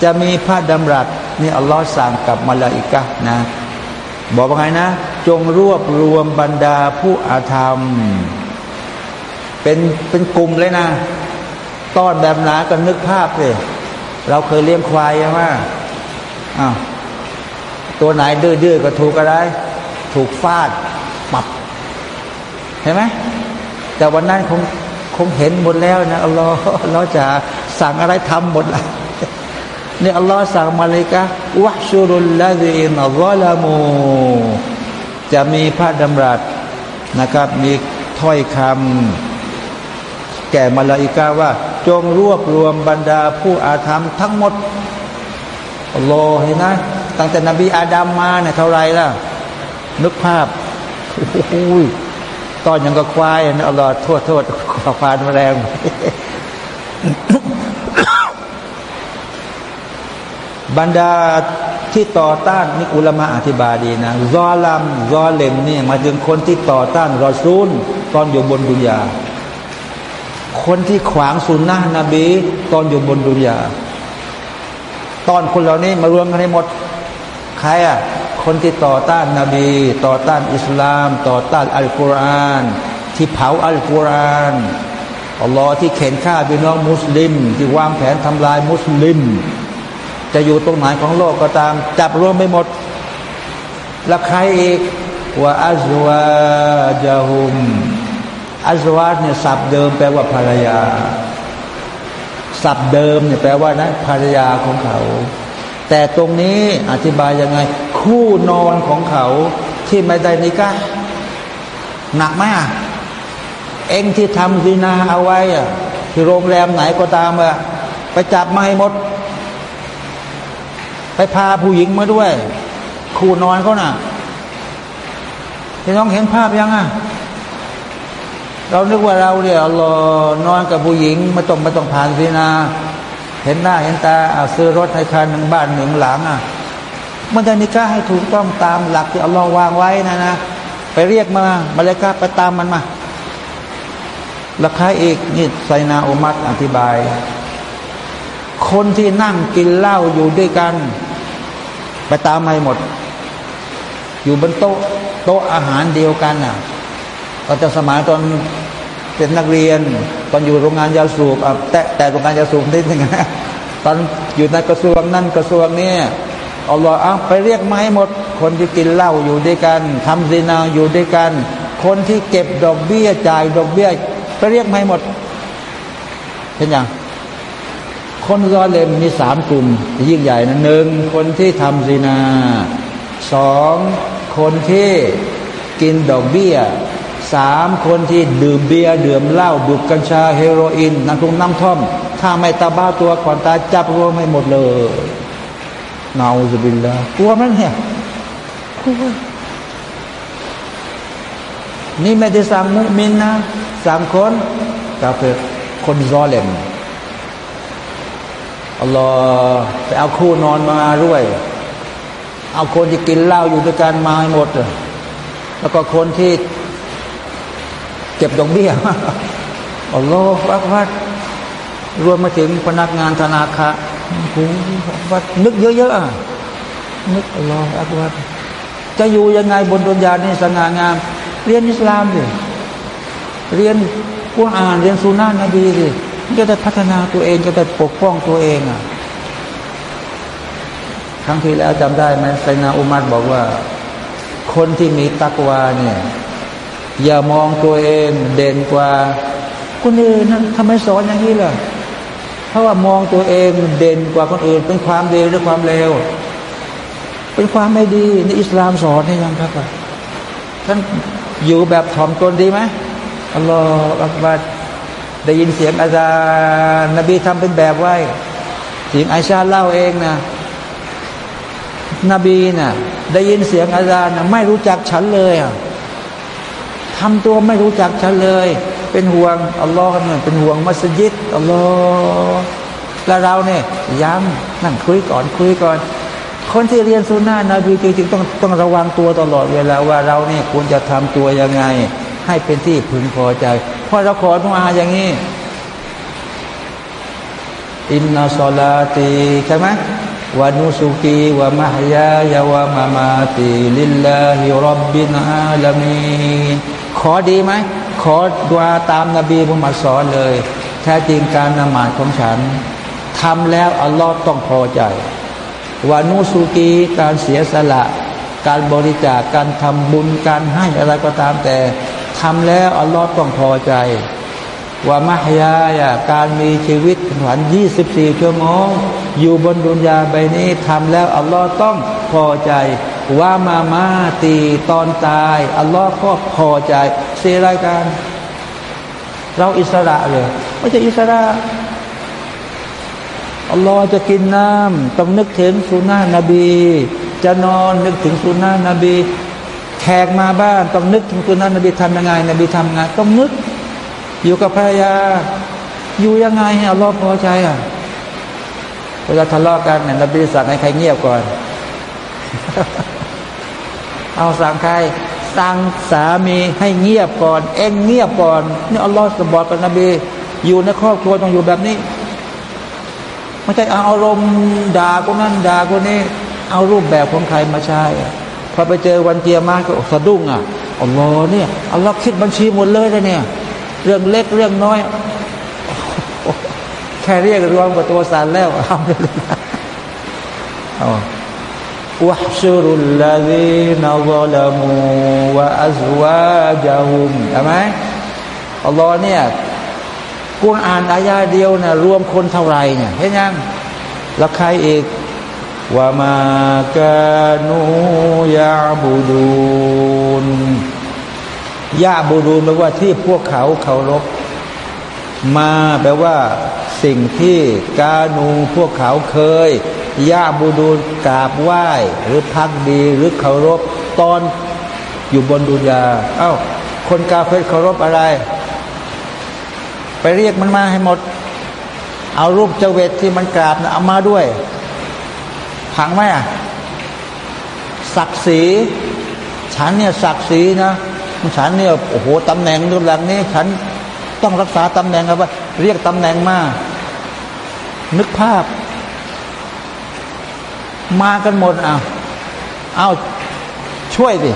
จะมีพระดำรัสนี่อัลลอฮ์สั่งกับมาลาอิกะนะ บอกว่าไงนะ จงรวบรวมบรรดาผู้อาธรรม เป็นเป็นกลุ่มเลยนะ ต้อนแบบหนาก็นึกภาพเลยเราเคยเลี้ยงควายใช่ไหมอ้าวตัวไหนดื้อๆก็ถูกอะไร ถูกฟาดปับเห็นไหมแต่วันนั้นคง งเห็นหมดแล้วนะอัลลอฮ์เราจะสั่งอะไรทำหมดละนี่อัลลอฮ์สั่งมาเลยกะวะชูรุลลาดีนอัลลอฮ์ละมูจะมีพระดำรัสนะครับ มีถ้อยคำแก่มาลาอิกาว่า จงรวบรวมบรรดาผู้อาธรรมทั้งหมดอัลลอฮ์เห็นไหมตั้งแต่นบีอาดัมมาเนี่ยเท่าไรล่ะนึกภาพโอ้ย ตอนยังก็ควายนะอัลลอฮ์โทษโทษควายแรงบรรดาที่ต่อต้านนี่อุลามะอธิบายดีนะรอลัมรอเลมนี่มาถึงคนที่ต่อต้านรอซูล ตอนอยู่บนดุนยา คนที่ขวางสุนนะนบี ตอนอยู่บนดุนยา ตอนคนเหล่านี้มารวมกันให้หมด ใครอะ คนที่ต่อต้านนาบี ต่อต้านอิสลาม ต่อต้านอัลกุรอานที่เผาอัลกุรอานอัลลอฮ์ที่เข็นฆ่าพี่น้องมุสลิม ที่วางแผนทำลายมุสลิม จะอยู่ตรงไหนของโลกก็ตาม จับรวมไปหมด แล้วใครอีกว่าอัจวาจาฮุมอัจวาเนี่ยศัพท์เดิมแปลว่าภรรยาศัพท์เดิมเนี่ยแปลว่านะภรรยาของเขา แต่ตรงนี้อธิบายยังไง คู่นอนของเขาที่ไม่ได้นิกะหนักมาก เองที่ทำซีนาเอาไว้อะที่โรงแรมไหนก็ตามอะไปจับมาให้หมด ไปพาผู้หญิงมาด้วย คู่นอนเขาน่ะพี่น้องเห็นภาพยังอะเรานึกว่าเราเนี่ยรอนอนกับผู้หญิงไม่ต้องไม่ต้องผ่านซีนา เห็นหน้าเห็นตาเอาซื้อรถให้คันหนึ่งบ้านหนึ่งหลังอะมันจะนิกาให้ถูกต้องตามหลักที่อัลลอฮ์วางไว้นะนะไปเรียกมามาเลยกาไปตามมันมาราคาอีกนี่ไซนาอุมัตอธิบาย คนที่นั่งกินเหล้าอยู่ด้วยกัน ไปตามมาหมด อยู่บนโต๊ะโต๊ะอาหารเดียวกันอะก็จะสมัยตอน เป็นนักเรียน ตอนอยู่โรงงานยาสูบแต่แต่โรงงานยาสูบนิดนึงนะตอนอยู่ในกระทรวงนั่นกระทรวงนี้อัลลอฮ์เอาไปเรียกไม้หมด คนที่กินเหล้าอยู่ด้วยกันทำซีนาอยู่ด้วยกัน คนที่เก็บดอกเบี้ยจ่ายดอกเบี้ยไปเรียกไม้หมดเห็นยังคนรอเลมมีสามกลุ่มยิ่งใหญ่นะหนึ่งคนที่ทำซีนาสองคนที่กินดอกเบี้ย สามคนที่ดื่มเบียร์ดื่มเหล้าดูดกัญชาเฮโรอีนน้ำทุงน้ำท่อม ถ้าไม่ตาบ้าตัวก่อนตาจับรวมให้หมดเลยนาอุบิลลากลัวมั้ยเนี่ยกลัวนี่ไม่ได้สั่งมุมินนะสั่งคนกาเฟรคนรอเลมอัลลอฮ์ไปเอาคู่นอนมาด้วย เอาคนที่กินเหล้าอยู่ด้วยกันมาให้หมด แล้วก็คนที่ เก็บดอกเบี้ยอัลลอฮ์วักวัดรวมมาถึงพนักงานธนาคารโอ้วัดนึกเยอะๆอะนึกอัลลอฮ์อักวัดจะอยู่ยังไงบนดุนยานี่สง่างาม เรียนอิสลามดิเรียนกุรอานเรียนสุนานะนบีดิจะได้พัฒนาตัวเองจะได้ปกป้องตัวเองอะครั้งที่แล้วจำได้ไหมไซนาอุมัดบอกว่า คนที่มีตักวาเนี่ย อย่ามองตัวเองเด่นกว่าคนอื่นนะทำไมสอนอย่างนี้ล่ะ เพราะว่ามองตัวเองเด่นกว่าคนอื่น เป็นความดีหรือความเลวเป็นความไม่ดีในอิสลามสอนให้ยังครับท่านอยู่แบบถ่อมตนดีไหมอัลลอฮฺอักบัดได้ยินเสียงอาจารย์นบีทำเป็นแบบไว้เสียงไอชาเล่าเองนะนบีนะ่ะได้ยินเสียงอาจารย์นะไม่รู้จักฉันเลยอะ ทำตัวไม่รู้จักฉันเลย เป็นห่วงอัลลอฮ์เนี่ยเป็นห่วงมัสยิดอัลลอฮ์แล้วเราเนี่ยย้ำนั่งคุยก่อนคุยก่อน คนที่เรียนสุนนะนบีจริงๆต้องต้องระวังตัวตลอดเวลาว่าเราเนี่ยควรจะทำตัวยังไง ให้เป็นที่พึงพอใจเพราะเราขอทุอาอย่างนี้อินนาซอลาตีใช่ไหม วานุสุกีวะมะฮยายาวะมามาติลิลลาฮิรับบินอาลามีขอดีไหมขอดวาตามนบีมุฮัมมัดสอนเลย แท้จริงการนมาดของฉันทำแล้วอัลลอฮ์ต้องพอใจวานุสุกีการเสียสละ การบริจาคการทำบุญการให้อะไรก็ตามแต่ทำแล้วอัลลอฮ์ต้องพอใจว่ามหยายาการมีชีวิตหวัน24 ชั่วโมง อยู่บนดุนยาใบนี้ทำแล้วอัลลอฮ์ต้องพอใจ ว่ามามาตีตอนตายอัลลอฮ์ก็พอใจเสียรายการ เราอิสระเลยไม่ใช่อิสระอัลลอฮ์จะกินน้ำต้องนึกถึงสุนานะนบี จะนอนนึกถึงสุนานะนบีแขกมาบ้านต้องนึกถึงสุนานะนบีทำยังไง นบีทำงานต้องนึก อยู่กับภรรยา อยู่ยังไงให้อัลลอฮ์พอใจอะ เวลาทะเลาะกันเนี่ยนบีสั่งให้ใครเงียบก่อน เอาสั่งใคร สั่งสามีให้เงียบก่อน เองเงียบก่อนนี่อัลลอฮ์สบอกกับนบี อยู่ในครอบครัวต้องอยู่แบบนี้ไม่ใช่เอาอารมณ์ด่าคนนั้นด่าคนนี้ เอารูปแบบของใครมาใช้พอไปเจอวันเกียร์มาก็สะดุ้งอะอัลลอฮ์เนี่ยอัลลอฮ์คิดบัญชีหมดเลยเลยเนี่ย เรื่องเล็กเรื่องน้อย แค่เรียกรวมกับตัวสารแล้วทำเลยวะชุรุลลาดีนวลามูวะอัซวาจาฮุมใช่ไหมอัลลอฮ์เนี่ยกุณอ่านอายาเดียวนะรวมคนเท่าไรเนี่ยเห็นยังแล้วใครอีกว่ามากานูยาบูดูนยาบูดูนแปลว่าที่พวกเขาเคารพ มาแปลว่า สิ่งที่กานูพวกเขาเคยยาบูดูกราบไหว้ หรือพักดีหรือเคารพตอนอยู่บนดุนยาเอา้า คนกาเฟเคารพอะไร ไปเรียกมันมาให้หมด เอารูปเจเวตที่มันกราบนะเอามาด้วยพังไหมอะศักดิ์ศรีฉันเนี่ยศักดิ์ศรีนะฉันเนี่ยโอ้โหตำแหน่งรูปหลังนี้ ฉัน ต้องรักษาตำแหน่งครับว่าเรียกตำแหน่งมานึกภาพ มากันหมดเอาเอาช่วยสิ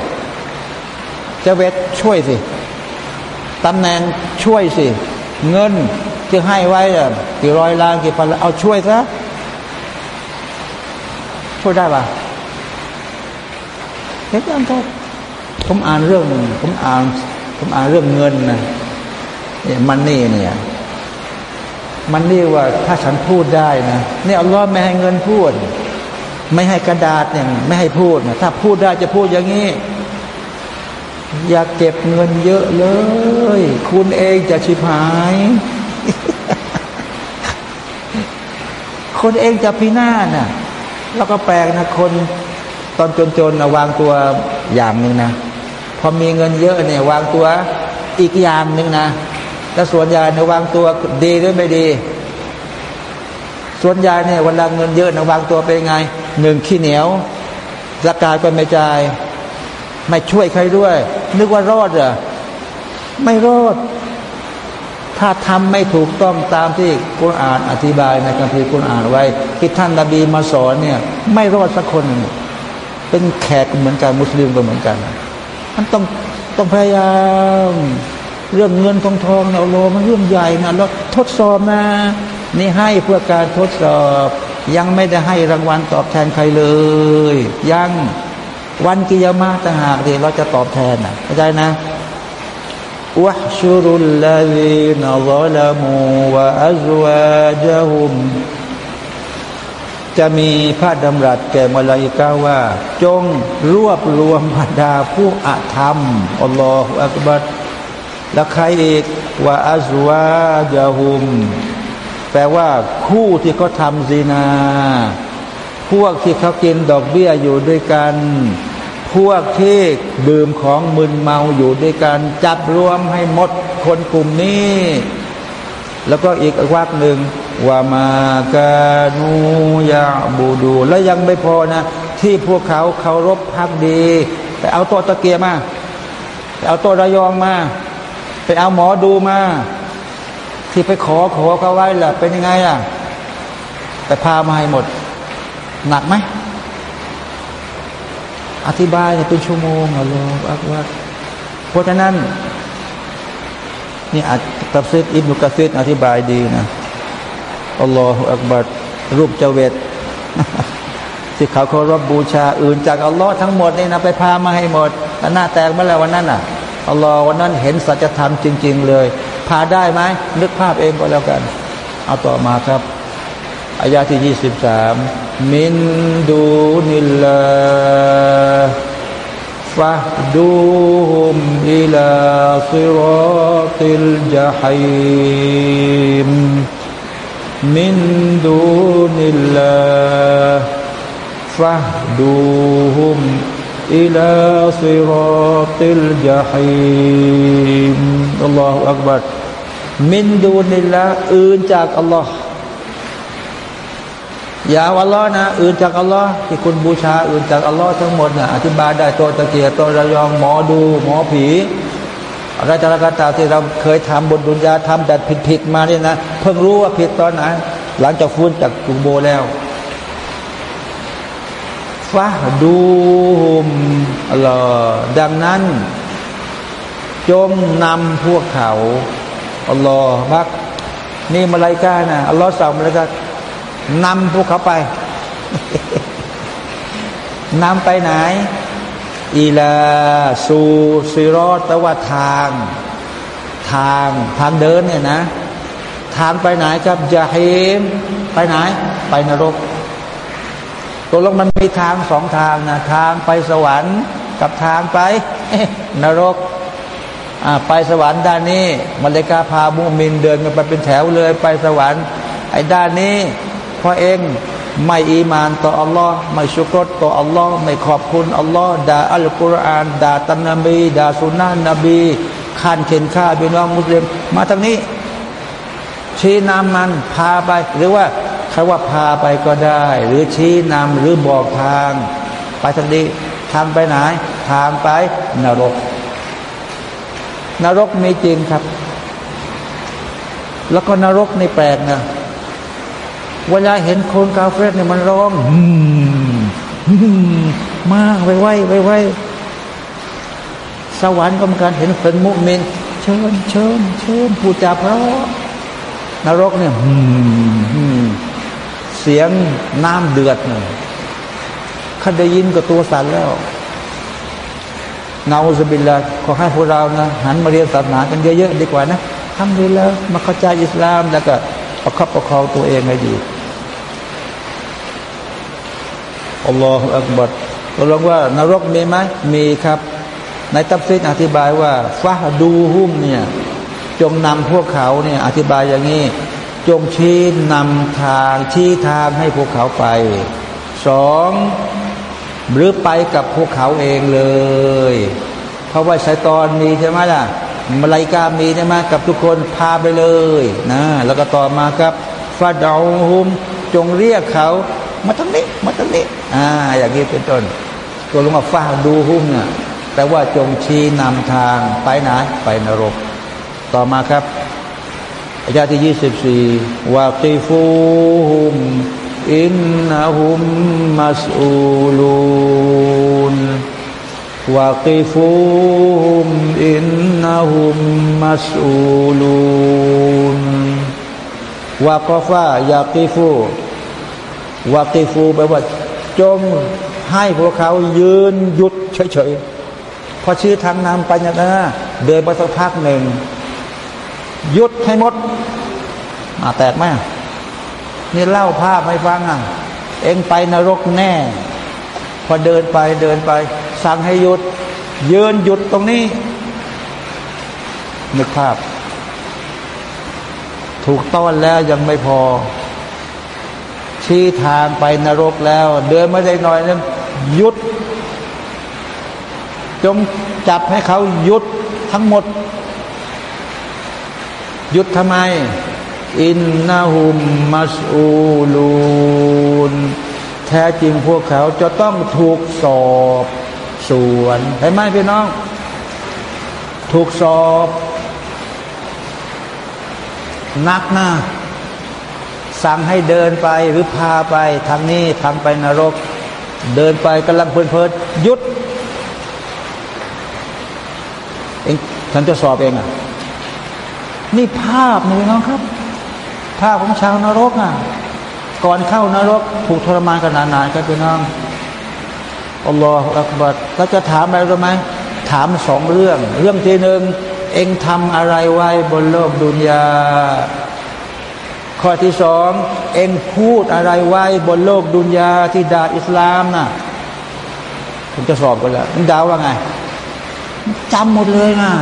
เจเวตช่วยสิตำแหน่งช่วยสิ เงินที่ให้ไว้กี่ร้อยล้านกี่พันเอาช่วยซะช่วยได้ปะเห็นยังครับผมอ่านเรื่องผมอ่าน ผมอ่านเรื่องเงินนะ เนี่ยมันนี่เนี่ย มันนี่ว่าถ้าฉันพูดได้นะเนี่ยอัลลอฮ์ไม่ให้เงินพูด ไม่ให้กระดาษเนี่ยไม่ให้พูดนะถ้าพูดได้จะพูดอย่างนี้ อยากเก็บเงินเยอะเลย คุณเองจะชิบหายคนเองจะพินาศน่ะ แล้วก็แปลกนะคนตอนจนๆนะวางตัวอย่างหนึ่งนะ พอมีเงินเยอะเนี่ยวางตัวอีกอย่างหนึ่งนะ แต่ส่วนใหญ่เนี่ยวางตัวดีหรือไม่ดี ส่วนใหญ่เนี่ยเวลาเงินเยอะนวางตัวเป็นไงหนึ่งขี้เหนียวราคาก็ไม่จ่ายไม่ช่วยใครด้วย นึกว่ารอดเหรอไม่รอด ถ้าทำไม่ถูกต้องตามที่กุรอานอธิบายในคัมภีร์กุรอานไว้ ที่ท่านนบีมาสอนเนี่ย ไม่รอดสักคน เป็นแขกเหมือนกันมุสลิมก็เหมือนกัน มันต้องต้องพยายาม เรื่องเงินทองทองเนี่ยโลมันเรื่องใหญ่นะแล้วทดสอบนะนี่ให้เพื่อการทดสอบ ยังไม่ได้ให้รางวัลตอบแทนใครเลย ยังวันกิยามาต่างหากที่เราจะตอบแทนนะเข้าใจนะวะชุรุลลาวีนซาลามูวะอัจวาจฮุมจะมีพระดำรัสแก่มาลาอิกาว่า จงรวบรวมบรรดาผู้อาธรรมอัลลอฮฺอักบัด แล้วใครอีกว่าอัจวาจฮุม แปลว่าคู่ที่เขาทำซีนา พวกที่เขากินดอกเบี้ยอยู่ด้วยกัน พวกที่ดื่มของมึนเมาอยู่ด้วยกัน จับรวมให้หมดคนกลุ่มนี้ แล้วก็อีกวักหนึ่งว่ามากานูยาบูดู แล้วยังไม่พอนะ ที่พวกเขาเคารพพักดีไปเอาตัวตะเกียมาเอาตัวระยองมา ไปเอาหมอดูมา ที่ไปขอขอเขาไว้ล่ะ เป็นยังไงอะแต่พามาให้หมด หนักไหมอธิบายเนี่ยเป็นชั่วโมงอะลออักว่าเพราะฉะนั้นนี่อัตับซิดอิบนุกะซิดอธิบายดีนะอัลลอฮฺอักบัดรูปเจเวตที่เขาเคารพบบูชาอื่นจากอัลลอฮ์ทั้งหมดนี่นะไปพามาให้หมดหน้าแตกเมื่อไรวันนั้นอะ อัลลอฮ์วันนั้นเห็นสัจธรรมจริง ๆ เลย พาได้ไหมนึกภาพเองก็แล้วกัน เอาต่อมาครับอายาที่ยี่สิบสามมินดูนิลาฟะดูฮุมอิลาซิรอติลจัฮิมมินดูนิลาฟะดูฮุม إلى صراط الجحيم الله أكبر من دون الله อื่นจากอัลลอฮ์อย่าอัลลอฮ์นะอื่นจากอัลลอฮ์ที่คุณบูชาอื่นจากอัลลอฮ์ทั้งหมดนะอธิบายได้ตัวตะเกียบตัวระยองหมอดู หมอผีอะไรต่างๆที่เราเคยทำบนดุนยาทำแต่ผิดๆมาเนี่ยนะ เพิ่งรู้ว่าผิดตอนไหน หลังจากฟื้นจากกุโบแล้ว ฟาดูหุมอัลลอฮ์ดังนั้น จงนำพวกเขาอัลลอฮ์มักนี่มาลายกานะอัลลอฮ์สั่งมาลายกานำพวกเขาไปนำไปไหน อีลาสูซิรอตะว่าทาง ทางทางเดินเนี่ยนะ ทางไปไหนครับยาฮิมไปไหน ไปนรก ตัวลงมันมีทางสองทางนะทางไปสวรรค์กับทางไป นรกไปสวรรค์ด้านนี้มาเลกาพามุมินเดินกันไปเป็นแถวเลยไปสวรรค์ไอ้ด้านนี้พอเองไม่อีมานต่ออัลลอฮ์ไม่ชุกรต่ออัลลอฮ์ไม่ขอบคุณอัลลอฮ์ด่าอัลกุรอานด่าตันนบีด่าสุนนะนบีขันเข็นฆ่าพี่น้องมุสลิม มาทางนี้ชี้นำมันพาไปหรือว่า คำว่าพาไปก็ได้ หรือชี้นำหรือบอกทาง ไปทางนี้ทางไปไหน ทางไปนรก นรกมีจริงครับ แล้วก็นรกในแปลกนะเวลาเห็นคนกาเฟรเนี่ยมันร้องมากไวไวไวไวสวรรค์ก็มือนกันเห็นเป็นมุมินเชิญเชิญเชิญผู้จับเพราะนรกเนี่ย เสียงน้ำเดือดเนี่ยข้าได้ยินก็ตัวสั่นแล้วเงาสบิลละขอให้พวกเรานะหันมาเรียนศาสนากันเยอะๆดีกว่านะทำดีแล้วมาเข้าใจอิสลามแล้วก็ประคับประคองตัวเองให้ดีอัลลอฮฺอักบัดเราลองว่านรกมีไหมมีครับ ในตัฟซิดอธิบายว่าฟาดูหุ้มเนี่ยจงนำพวกเขาเนี่ยอธิบายอย่างนี้ จงชี้นำทางชี้ทางให้พวกเขาไปสองหรือไปกับพวกเขาเองเลย เพราะว่าชัยตอนมีใช่ไหมล่ะมาลายกามีใช่ไหมกับทุกคนพาไปเลยนะแล้วก็ต่อมาครับฟาดาฮุมจงเรียกเขามาตั้งนี้มาตั้งนี้อ่าอย่างนี้เป็นต้นตัวลงมาฟาดูฮุมเนี่ยแต่ว่าจงชี้นำทางไปไหนไปนรก ต่อมาครับ อายาที่ยี่สิบสี่วากิฟูฮุมอินนะฮุมมัสอูลูนวากิฟูฮุมอินนะฮุมมัสอูลูนวากฟายากิฟูวากิฟูแปลว่าจงให้พวกเขายืนหยุดเฉยๆพอชื่อทางนำไปนะเดินไปสักพักหนึ่ง ยุดให้หมดมาแตกไหมนี่เล่าภาพให้ฟังอะ เองไปนรกแน่ พอเดินไปเดินไป สั่งให้หยุด ยืนหยุดตรงนี้ นึกภาพ ถูกต้อนแล้วยังไม่พอ ชี้ทางไปนรกแล้ว เดินไม่ได้น่อยนึงหยุด จงจับให้เขาหยุดทั้งหมด หยุดทำไม อินนาหุมมัสอูลูนแท้จริงพวกเขาจะต้องถูกสอบสวนเห็นไหมพี่น้อง ถูกสอบนักหน้าสั่งให้เดินไปหรือพาไปทางนี้ทางไปนรก เดินไปกำลังเพลินๆหยุดเองฉันจะสอบเองอะ นี่ภาพนี่น้องครับ ภาพของชาวนรกอะ ก่อนเข้านรกถูกทรมานกันนานๆครับพี่น้องอัลลอฮฺอักบัดเราจะถามอะไรรู้ไหมถามสองเรื่อง เรื่องที่หนึ่งเองทำอะไรไว้บนโลกดุนยาข้อที่สองเองพูดอะไรไว้บนโลกดุนยาที่ด่าอิสลามน่ะผมจะสอบกันแล้วมันด่าว่าไงจำหมดเลยนะ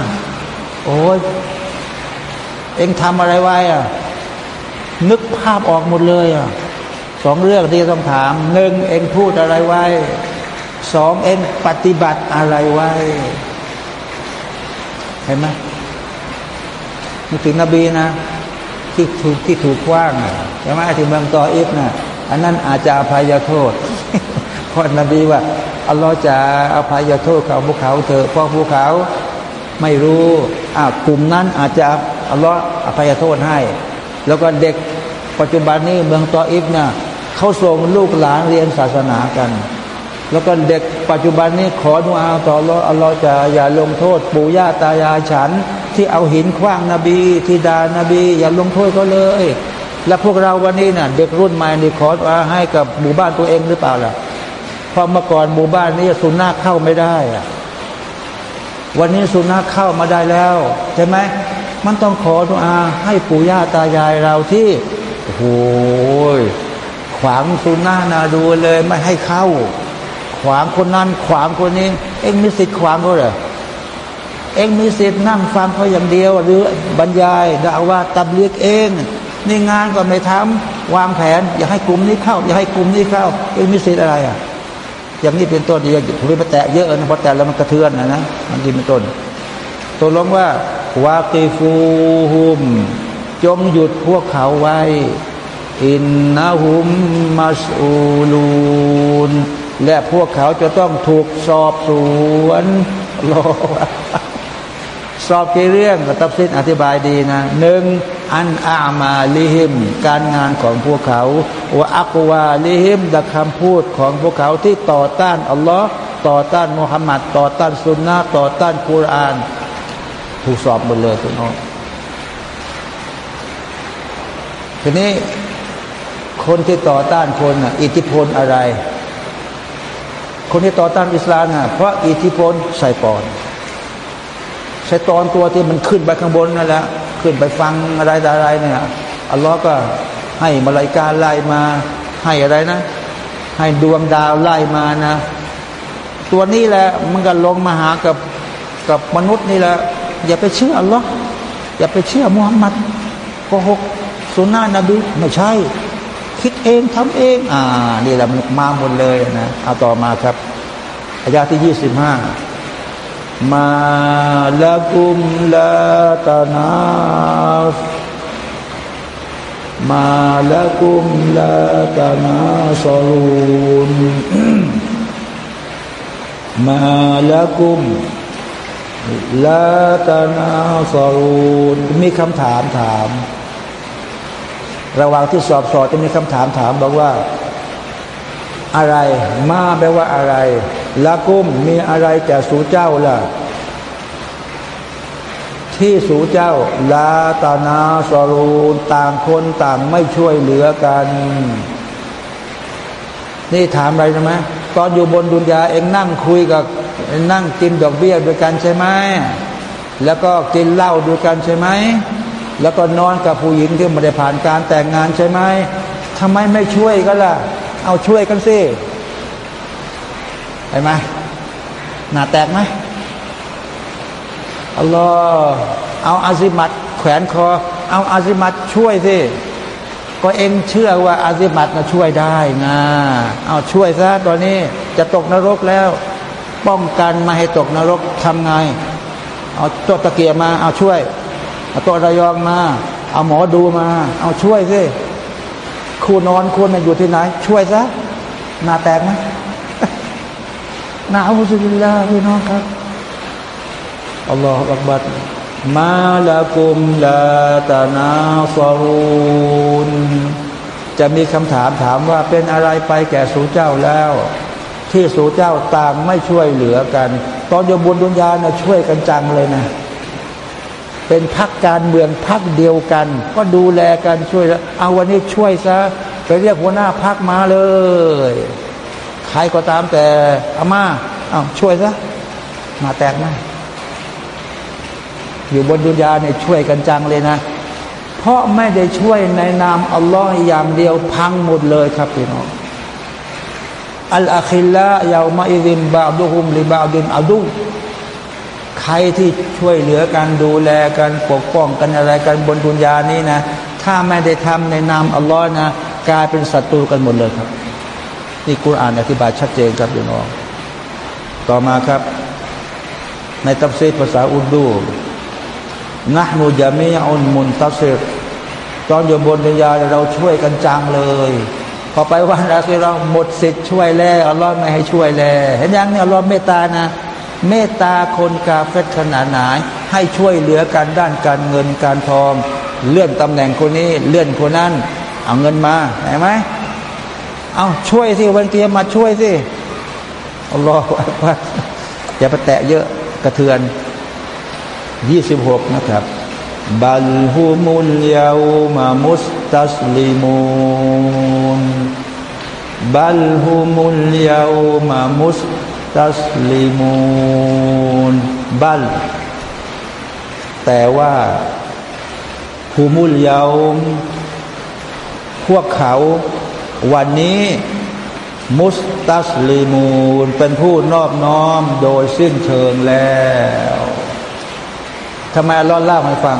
โอ้ย เองทำอะไรไว้อะนึกภาพออกหมดเลยอะสองเรื่องที่ต้องถามหนึ่งเองพูดอะไรไว้สองเองปฏิบัติอะไรไว้เห็นไหมนึกถึงนบีนะ ที่ถูกที่ถูกกว้างใช่ไหมที่เมืองตออิฟนะอันนั้นอาจจะอภัยโทษเพราะนบีว่าอัลลอฮ์จะอภัยโทษเขาพวกเขาเถอะเพราะพวกเขาไม่รู้อ่ากลุ่มนั้นอาจจะ อัลลอฮ์อภัยโทษให้ แล้วก็เด็กปัจจุบันนี้เมืองตออิฟเนี่ยเขาส่งลูกหลานเรียนศาสนากัน แล้วก็เด็กปัจจุบันนี้ขอดุอาต่ออัลลอฮ์อัลลอฮ์จะอย่าลงโทษ ปู่ย่าตายายฉัน ที่เอาหินคว้างนบีที่ด่านบี อย่าลงโทษเขาเลย และพวกเราวันนี้น่ะเด็กรุ่นใหม่นี่ขอดุอาให้กับหมู่บ้านตัวเองหรือเปล่าล่ะพราะเมื่อก่อนหมู่บ้านนี้สุนัขเข้าไม่ได้อะวันนี้สุนัขเข้ามาได้แล้ว ใช่ไหม มันต้องขอดุอาให้ปู่ย่าตายายเราที่โอ้โหขวางสุนัขนาดูเลยไม่ให้เข้า ขวางคนนั้นขวางคนนี้ เอ็งมีสิทธิ์ขวางเขาเหรอเองมีสิทธิ์นั่งฟังเขาอย่างเดียว หรือบรรยายด่าว่าตับเลียกเองนี่งานก็ไม่ทำวางแผน อย่าให้กลุ่มนี้เข้า อย่าให้กลุ่มนี้เข้า เองมีสิทธิ์อะไรอะ อย่างนี้เป็นต้นอย่าผมไปแตะเยอะนะเพราะแตะแล้วมันกระเทือนนะนะมันดีเป็นต้นตัวลงว่า วากิฟูฮุม จงหยุดพวกเขาไว้ อินนาหุมมัสอูลูนและพวกเขาจะต้องถูกสอบสวนโลสอบกี่เรื่องก็ตับสินอธิบายดีนะหนึ่งอันอามาลิหิม การงานของพวกเขาว่าอักวาลิหิมดักคำพูดของพวกเขาที่ต่อต้านอัลลอฮ์ต่อต้านมุฮัมมัดต่อต้านสุนนะต่อต้านกุราน ถูกสอบหมดเลยคุณน้องทีนี้คนที่ต่อต้านคนน่ะ อิทธิพลอะไร คนที่ต่อต้านอิสลามน่ะเพราะอิทธิพลใส่ปอนใส่ตอนตัวที่มันขึ้นไปข้างบนนั่นแหละขึ้นไปฟังอะไรอะไรเนี่ยอัลลอฮ์ก็ให้มาลายกาไล่มา ให้อะไรนะ ให้ดวงดาวไล่มานะ ตัวนี้แหละมันก็ลงมาหากับกับมนุษย์นี่แหละ อย่าไปเชื่ออัลลอฮ์อย่าไปเชื่อมุฮัมมัดโกหกสุนนะนบีไม่ใช่ คิดเองทำเอง อ่า นี่แหละมันมาหมดเลยนะเอาต่อมาครับอายาที่ยี่สิบห้ามาละกุมลาตานาสมาละกุมลาตานาสรุนมาละกุม ลาตานาสรุนมีคำถามถาม ระหว่างที่สอบสอบจะมีคำถามถามบอกว่า อะไร มาแปลว่าอะไรละกุ้มมีอะไรแก่สูเจ้าล่ะ ที่สูเจ้าลาตานาสรูนต่างคนต่างไม่ช่วยเหลือกัน นี่ถามอะไรนะไหมตอนอยู่บนดุนยาเองนั่งคุยกับ นั่งกินดอกเบี้ยด้วยกันใช่ไหมแล้วก็กินเหล้าด้วยกันใช่ไหมแล้วก็นอนกับผู้หญิงที่ไม่ได้ผ่านการแต่งงานใช่ไหมทำไมไม่ช่วยกันล่ะ เอาช่วยกันสิเห็นไหมหน้าแตกไหมอัลลอฮ์เอาอาซิมัดแขวนคอ เอาอาซิมัดช่วยสิก็เองเชื่อว่าอาซิมัดนะช่วยได้นะเอาช่วยซะตอนนี้จะตกนรกแล้ว ป้องกันไมาให้ตกนรกทำไง เอาตัวตะเกียบมา เอาช่วย เอาตัวระยองมา เอาหมอดูมา เอาช่วยสิคู่นอนคุณอยู่ที่ไหน ช่วยซะหน้าแตกไหมหนาอุสุบิลลาพี่น้องครับอัลลอฮฺอักบัดมาละกุมลาตานาซารูนจะมีคำถามถามว่าเป็นอะไรไปแก่สู่เจ้าแล้ว ที่สู่เจ้าต่างไม่ช่วยเหลือกัน ตอนอยู่บนดุนยาเนี่ยช่วยกันจังเลยนะ เป็นพักการเมืองพักเดียวกัน ก็ดูแลกันช่วยเอาวันนี้ช่วยซะไปเรียกหัวหน้าพักมาเลยใครก็ตามแต่อามาเอาช่วยซะมาแตกไหมอยู่บนดุนยาเนี่ยช่วยกันจังเลยนะเพราะไม่ได้ช่วยในนามอัลลอฮ์อย่างเดียวพังหมดเลยครับพี่น้อง อัลอาคิลละยาวมาอิริมบาดุฮุมลิบาดุนอาดุใครที่ช่วยเหลือกันดูแลกันปกป้องกันอะไรกันบนดุนยานี้นะ ถ้าไม่ได้ทำในนามอัลลอฮ์นะกลายเป็นศัตรูกันหมดเลยครับ นี่กุรอานอธิบายชัดเจนครับพี่น้อง ต่อมาครับ ในตัฟซีภาษาอุดูนะมูจามีอุนมุนตัสิรตอนอยู่บนดุนยาเราช่วยกันจังเลย พอไปวันอาคิเราหมดสิทธิ์ช่วยแล้วอัลลอฮ์ไม่ให้ช่วยแล้วเห็นยังเนี่ยอัลลอฮ์เมตตานะ เมตตาคนกาเฟตขนาดไหนให้ช่วยเหลือกันด้านการเงินการทอง เลื่อนตำแหน่งคนนี้เลื่อนคนนั้นเอาเงินมาเห็นไหมเอาช่วยสิวันเกียมาช่วยสิอัลลอฮฺอย่าไปแตะเยอะกระเทือนยี่สิบหกนะครับ بل هم اليوم مستسلمون بل هم اليوم مستسلمون بل แต่ว่า هم اليوم พวกเขาวันนี้ مستسلمون เป็นผู้นอบน้อมโดยสิ้นเชิงแล้วทำไมร้อนเล่าให้ฟัง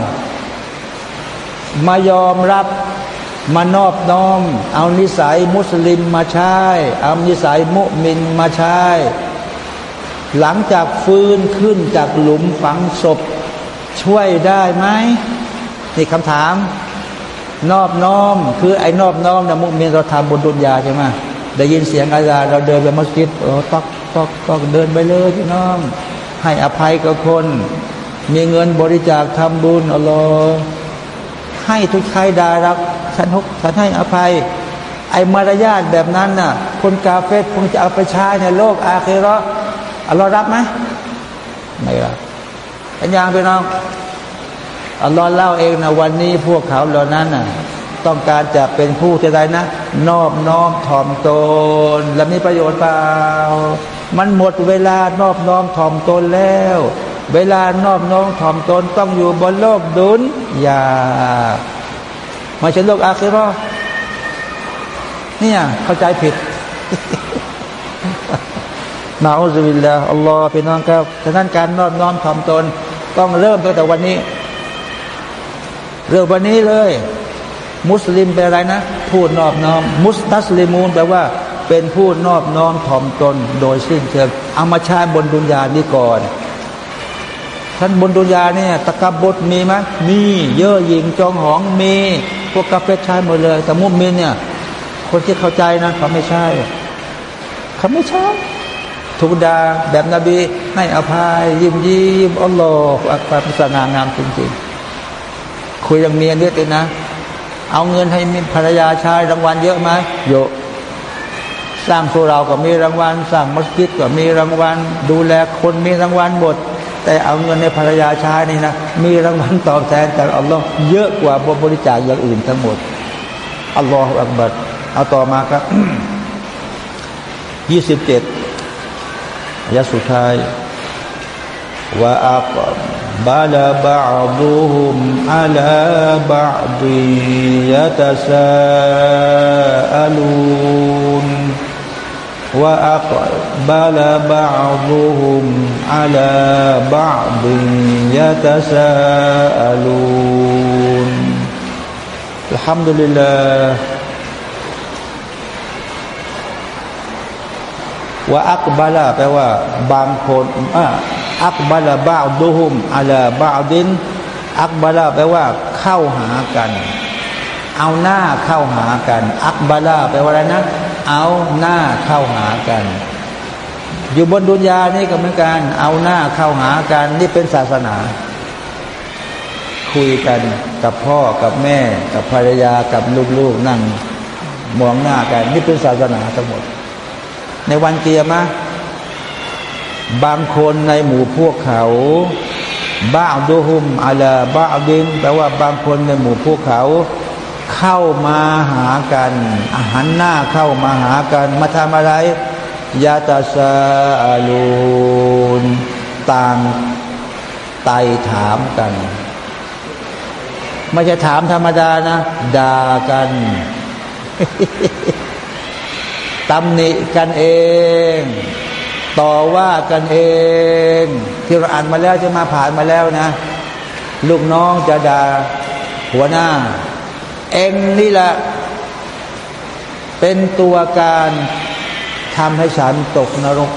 มายอมรับ มานอบน้อม เอานิสัยมุสลิมมาใช้ เอานิสัยมุมินมาใช้ หลังจากฟื้นขึ้นจากหลุมฝังศพ ช่วยได้ไหมนี่คำถาม นอบน้อม คือไอ้นอบน้อมนะมุมินเราทำบนดุนยาใช่ไหมได้ยินเสียงอาจารย์เราเดินไปมัสยิดเออตอกตอกตอกเดินไปเลยพี่น้อง ให้อภัยกับคน มีเงินบริจาคทำบุญอัลลอฮ์ให้ทุกใครดารับ ฉันฮกฉันให้อภัย ไอ้มารยาทแบบนั้นน่ะ คนกาเฟตคงจะเอาไปใช้ในโลกอาเคโรอัลลอฮ์รับไหมไม่รับอันยังไปน้องอัลลอฮ์เล่าเองนะวันนี้พวกเขาเหล่านั้นน่ะ ต้องการจะเป็นผู้จะได้นะ นอบน้อมถ่อมตน และมีประโยชน์เปล่า มันหมดเวลานอบน้อมถ่อมตนแล้ว เวลานอบน้อมถ่อมตนต้องอยู่บนโลกดุนยา ไม่ใช่โลกอาคิรอเนี่ย เข้าใจผิดนาอุบิลลาอัลลอฮ์พี่น้องครับฉะนั้นการนอบน้อมถ่อมตน ต้องเริ่มตั้งแต่วันนี้ เริ่มวันนี้เลย มุสลิมเป็นอะไรนะ พูดนอบน้อม มุสตัสลิมูนแปลว่า เป็นผู้นอบน้อมถ่อมตน โดยสิ้นเชิงเอามาใช้บนดุนยานี้ก่อนท่านบนดุนยาเนี่ยตะกบดมีไหมมี เยอะหญิงจองหองมี พวกกาเฟชายหมดเลย แต่มุมมินเนี่ย คนที่เข้าใจนะเขาไม่ใช่เขาไม่ใช่ทุกดาแบบนบีให้อภัยยิ้มยิ้มอัลลอฮฺอักบารสง่างามจริงๆ คุยยังเมียด้วยตินะ เอาเงินให้มีภรรยาชายรางวัลเยอะไหมเยอะสร้างสุเราก็มีรางวัล สร้างมัสยิดก็มีรางวัล ดูแลคนมีรางวัลหมด แต่เอาเงินในภรรยาชายนี่นะมีรางวัลตอบแทนจากอัลลอฮ์เยอะกว่าบริจาคอย่างอื่นทั้งหมดอัลลอฮฺอักบัดเอาต่อมาครับยี่สิบเจ็ดยะสุดท้ายว่าอักบาลบาดุฮุมอัลาบาดียะตะซาอัลูน وأقبل بعضهم على بعض يتساءلون الحمد لله ว่าอักบาลาแปลว่า บางคนอักบาลาบ้าดูฮุมอาลาบ้าดินอักบาลาแปลว่า เข้าหากัน เอาหน้าเข้าหากัน อักบาลาแปลว่าอะไรนะ เอาหน้าเข้าหากัน อยู่บนดุนยานี่ก็เหมือนกัน เอาหน้าเข้าหากัน นี่เป็นศาสนา คุยกันกับพ่อกับแม่ กับภรรยากับลูกๆนั่งมองหน้ากัน นี่เป็นศาสนาทั้งหมด ในวันเกียร์มะบางคนในหมู่พวกเขาบ้าดูฮุมอาลาบ้าดินแปลว่าบางคนในหมู่พวกเขา เข้ามาหากันอาหารหน้าเข้ามาหากัน มาทำอะไรยาตาซาลูนต่างไต่ถามกันไม่ใช่ถามธรรมดานะด่ากันตำหนิกันเอง ต่อว่ากันเอง ที่เราอ่านมาแล้วจะมาผ่านมาแล้วนะ ลูกน้องจะด่าหัวหน้า เองนี่แหละเป็นตัวการทำให้ฉันตกนรก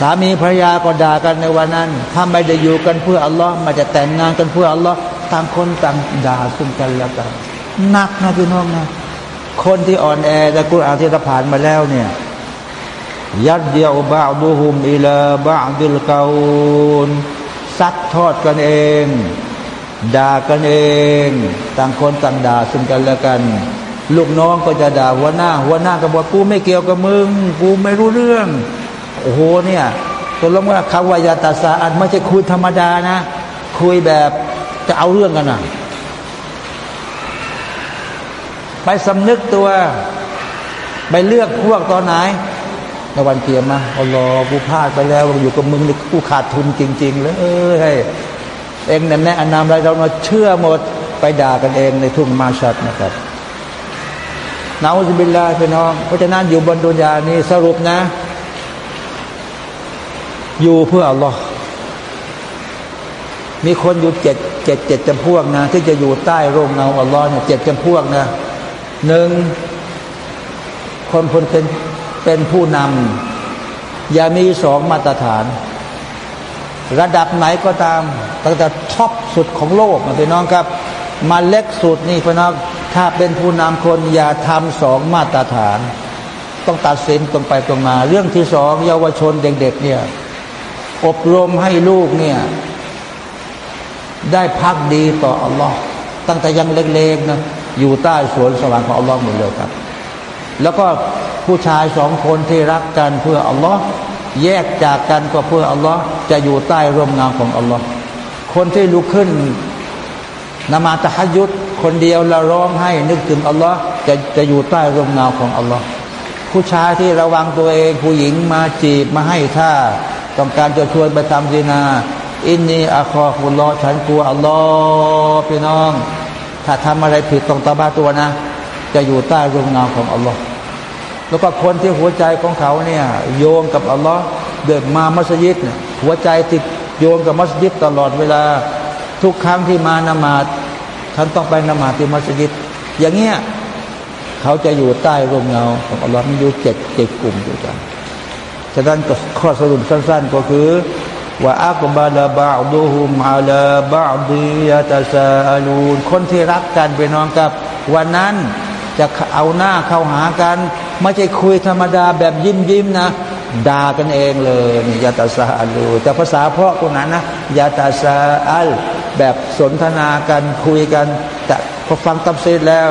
สามีภรรยาก็ด่ากันในวันนั้น ถ้าไม่ได้อยู่กันเพื่ออัลลอฮ์มาจะแต่งงานกันเพื่ออัลลอฮ์ต่างคนต่างด่าซึ่งกันและกันหนักนะพี่น้องนะ คนที่อ่อนแอแต่กุรอานที่ผ่านมาแล้วเนี่ยยัดเดียวบาดูหุมอิลาบาดิลกาอนซัดทอดกันเอง ด่ากันเอง ต่างคนต่างด่าซึ่งกันและกัน ลูกน้องก็จะด่าหัวหน้า หัวหน้าก็บอกกูไม่เกี่ยวกับมึง กูไม่รู้เรื่อง โอ้โหเนี่ยตกลงว่าคำวายาตาสาอันไม่ใช่คุยธรรมดานะ คุยแบบจะเอาเรื่องกันนะไปสำนึกตัว ไปเลือกพวกตอนไหนในวันเกียรมาอัลลอฮ์กูพลาดไปแล้วอยู่กับมึงนี่กูขาดทุนจริง ๆ เลย เอ้ยเองนั่นแนะนำอะไรเรามาเชื่อหมดไปด่ากันเองในทุ่งมาชัดนะครับนาอุบิลลาพี่น้อง เพราะฉะนั้นอยู่บนดุนยานี้สรุปนะ อยู่เพื่ออัลลอฮ์มีคนอยู่เจ็ดเจ็ดเจ็ดจำพวกนะ ที่จะอยู่ใต้ร่มเงาอัลลอฮ์เนี่ยเจ็ดจำพวกนะหนึ่งคนคนเป็นเป็นผู้นำอย่ามีสองมาตรฐาน ระดับไหนก็ตามตั้งแต่ท็อปสุดของโลกนะพี่น้องครับ มาเล็กสุดนี่พี่น้องถ้าเป็นผู้นำคนอย่าทำสองมาตรฐาน ต้องตัดสินตรงไปตรงมา เรื่องที่สองเยาวชนเด็กๆเนี่ยอบรมให้ลูกเนี่ยได้พักดีต่ออัลลอฮ์ตั้งแต่ยังเล็กๆนะอยู่ใต้สวนสว่างของอัลลอฮ์หมดเลยครับ แล้วก็ผู้ชายสองคนที่รักกันเพื่ออัลลอฮ์ แยกจากกันก็เพื่ออัลลอฮ์จะอยู่ใต้ร่มเงาของอัลลอฮ์คนที่ลุกขึ้นนมาตะฮยุดคนเดียวแล้วร้องให้นึกถึงอัลลอฮ์จะจะอยู่ใต้ร่มเงาของอัลลอฮ์ผู้ชายที่ระวังตัวเองผู้หญิงมาจีบมาให้ท่าต้องการจะชวนไปทำดีนาอินนีอาคอคุณลอฉันกลัวอัลลอฮ์พี่น้อง ถ้าทำอะไรผิดต้องตาบ้าตัวนะ จะอยู่ใต้ร่มเงาของอัลลอฮ์ แล้วก็คนที่หัวใจของเขาเนี่ยโยงกับอัลลอฮ์เดินมามัสยิดเนี่ยหัวใจติดโยงกับมัสยิดตลอดเวลาทุกครั้งที่มานมาดท่านต้องไปนมาดที่มัสยิด อย่างเงี้ยเขาจะอยู่ใต้ร่มเงาของอัลลอฮ์มีอยู่เจ็ดเจ็ดกลุ่มด้วยกันฉะนั้นข้อสรุปสั้น ๆ ก็คือว่าอักบาลาบาดูฮุมอาลาบาดียาตาซาอาลูนคนที่รักกันไปนองกับ วันนั้นจะเอาหน้าเข้าหากัน ไม่ใช่คุยธรรมดาแบบยิ้มยิ้มๆนะด่ากันเองเลยนี่ยาตาซาอาลูแต่ภาษาเพราะตรงนั้นนะยาตาซาอัลแบบสนทนากันคุยกัน แต่พอฟังตับซีดแล้ว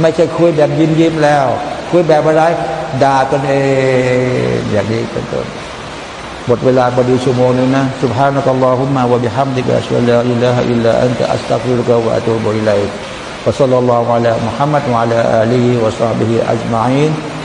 ไม่ใช่คุยแบบยิ้มยิ้มๆแล้ว คุยแบบอะไรด่ากันเองอย่างนี้เป็นต้น หมดเวลาพอดีชั่วโมงนึงนะ سبحانك اللهم وبحمدك أشهد أن لا إله إلا أنت أستغفرك وأتوب إليك وصلى الله على محمد وعلى آله وصحبه أجمعين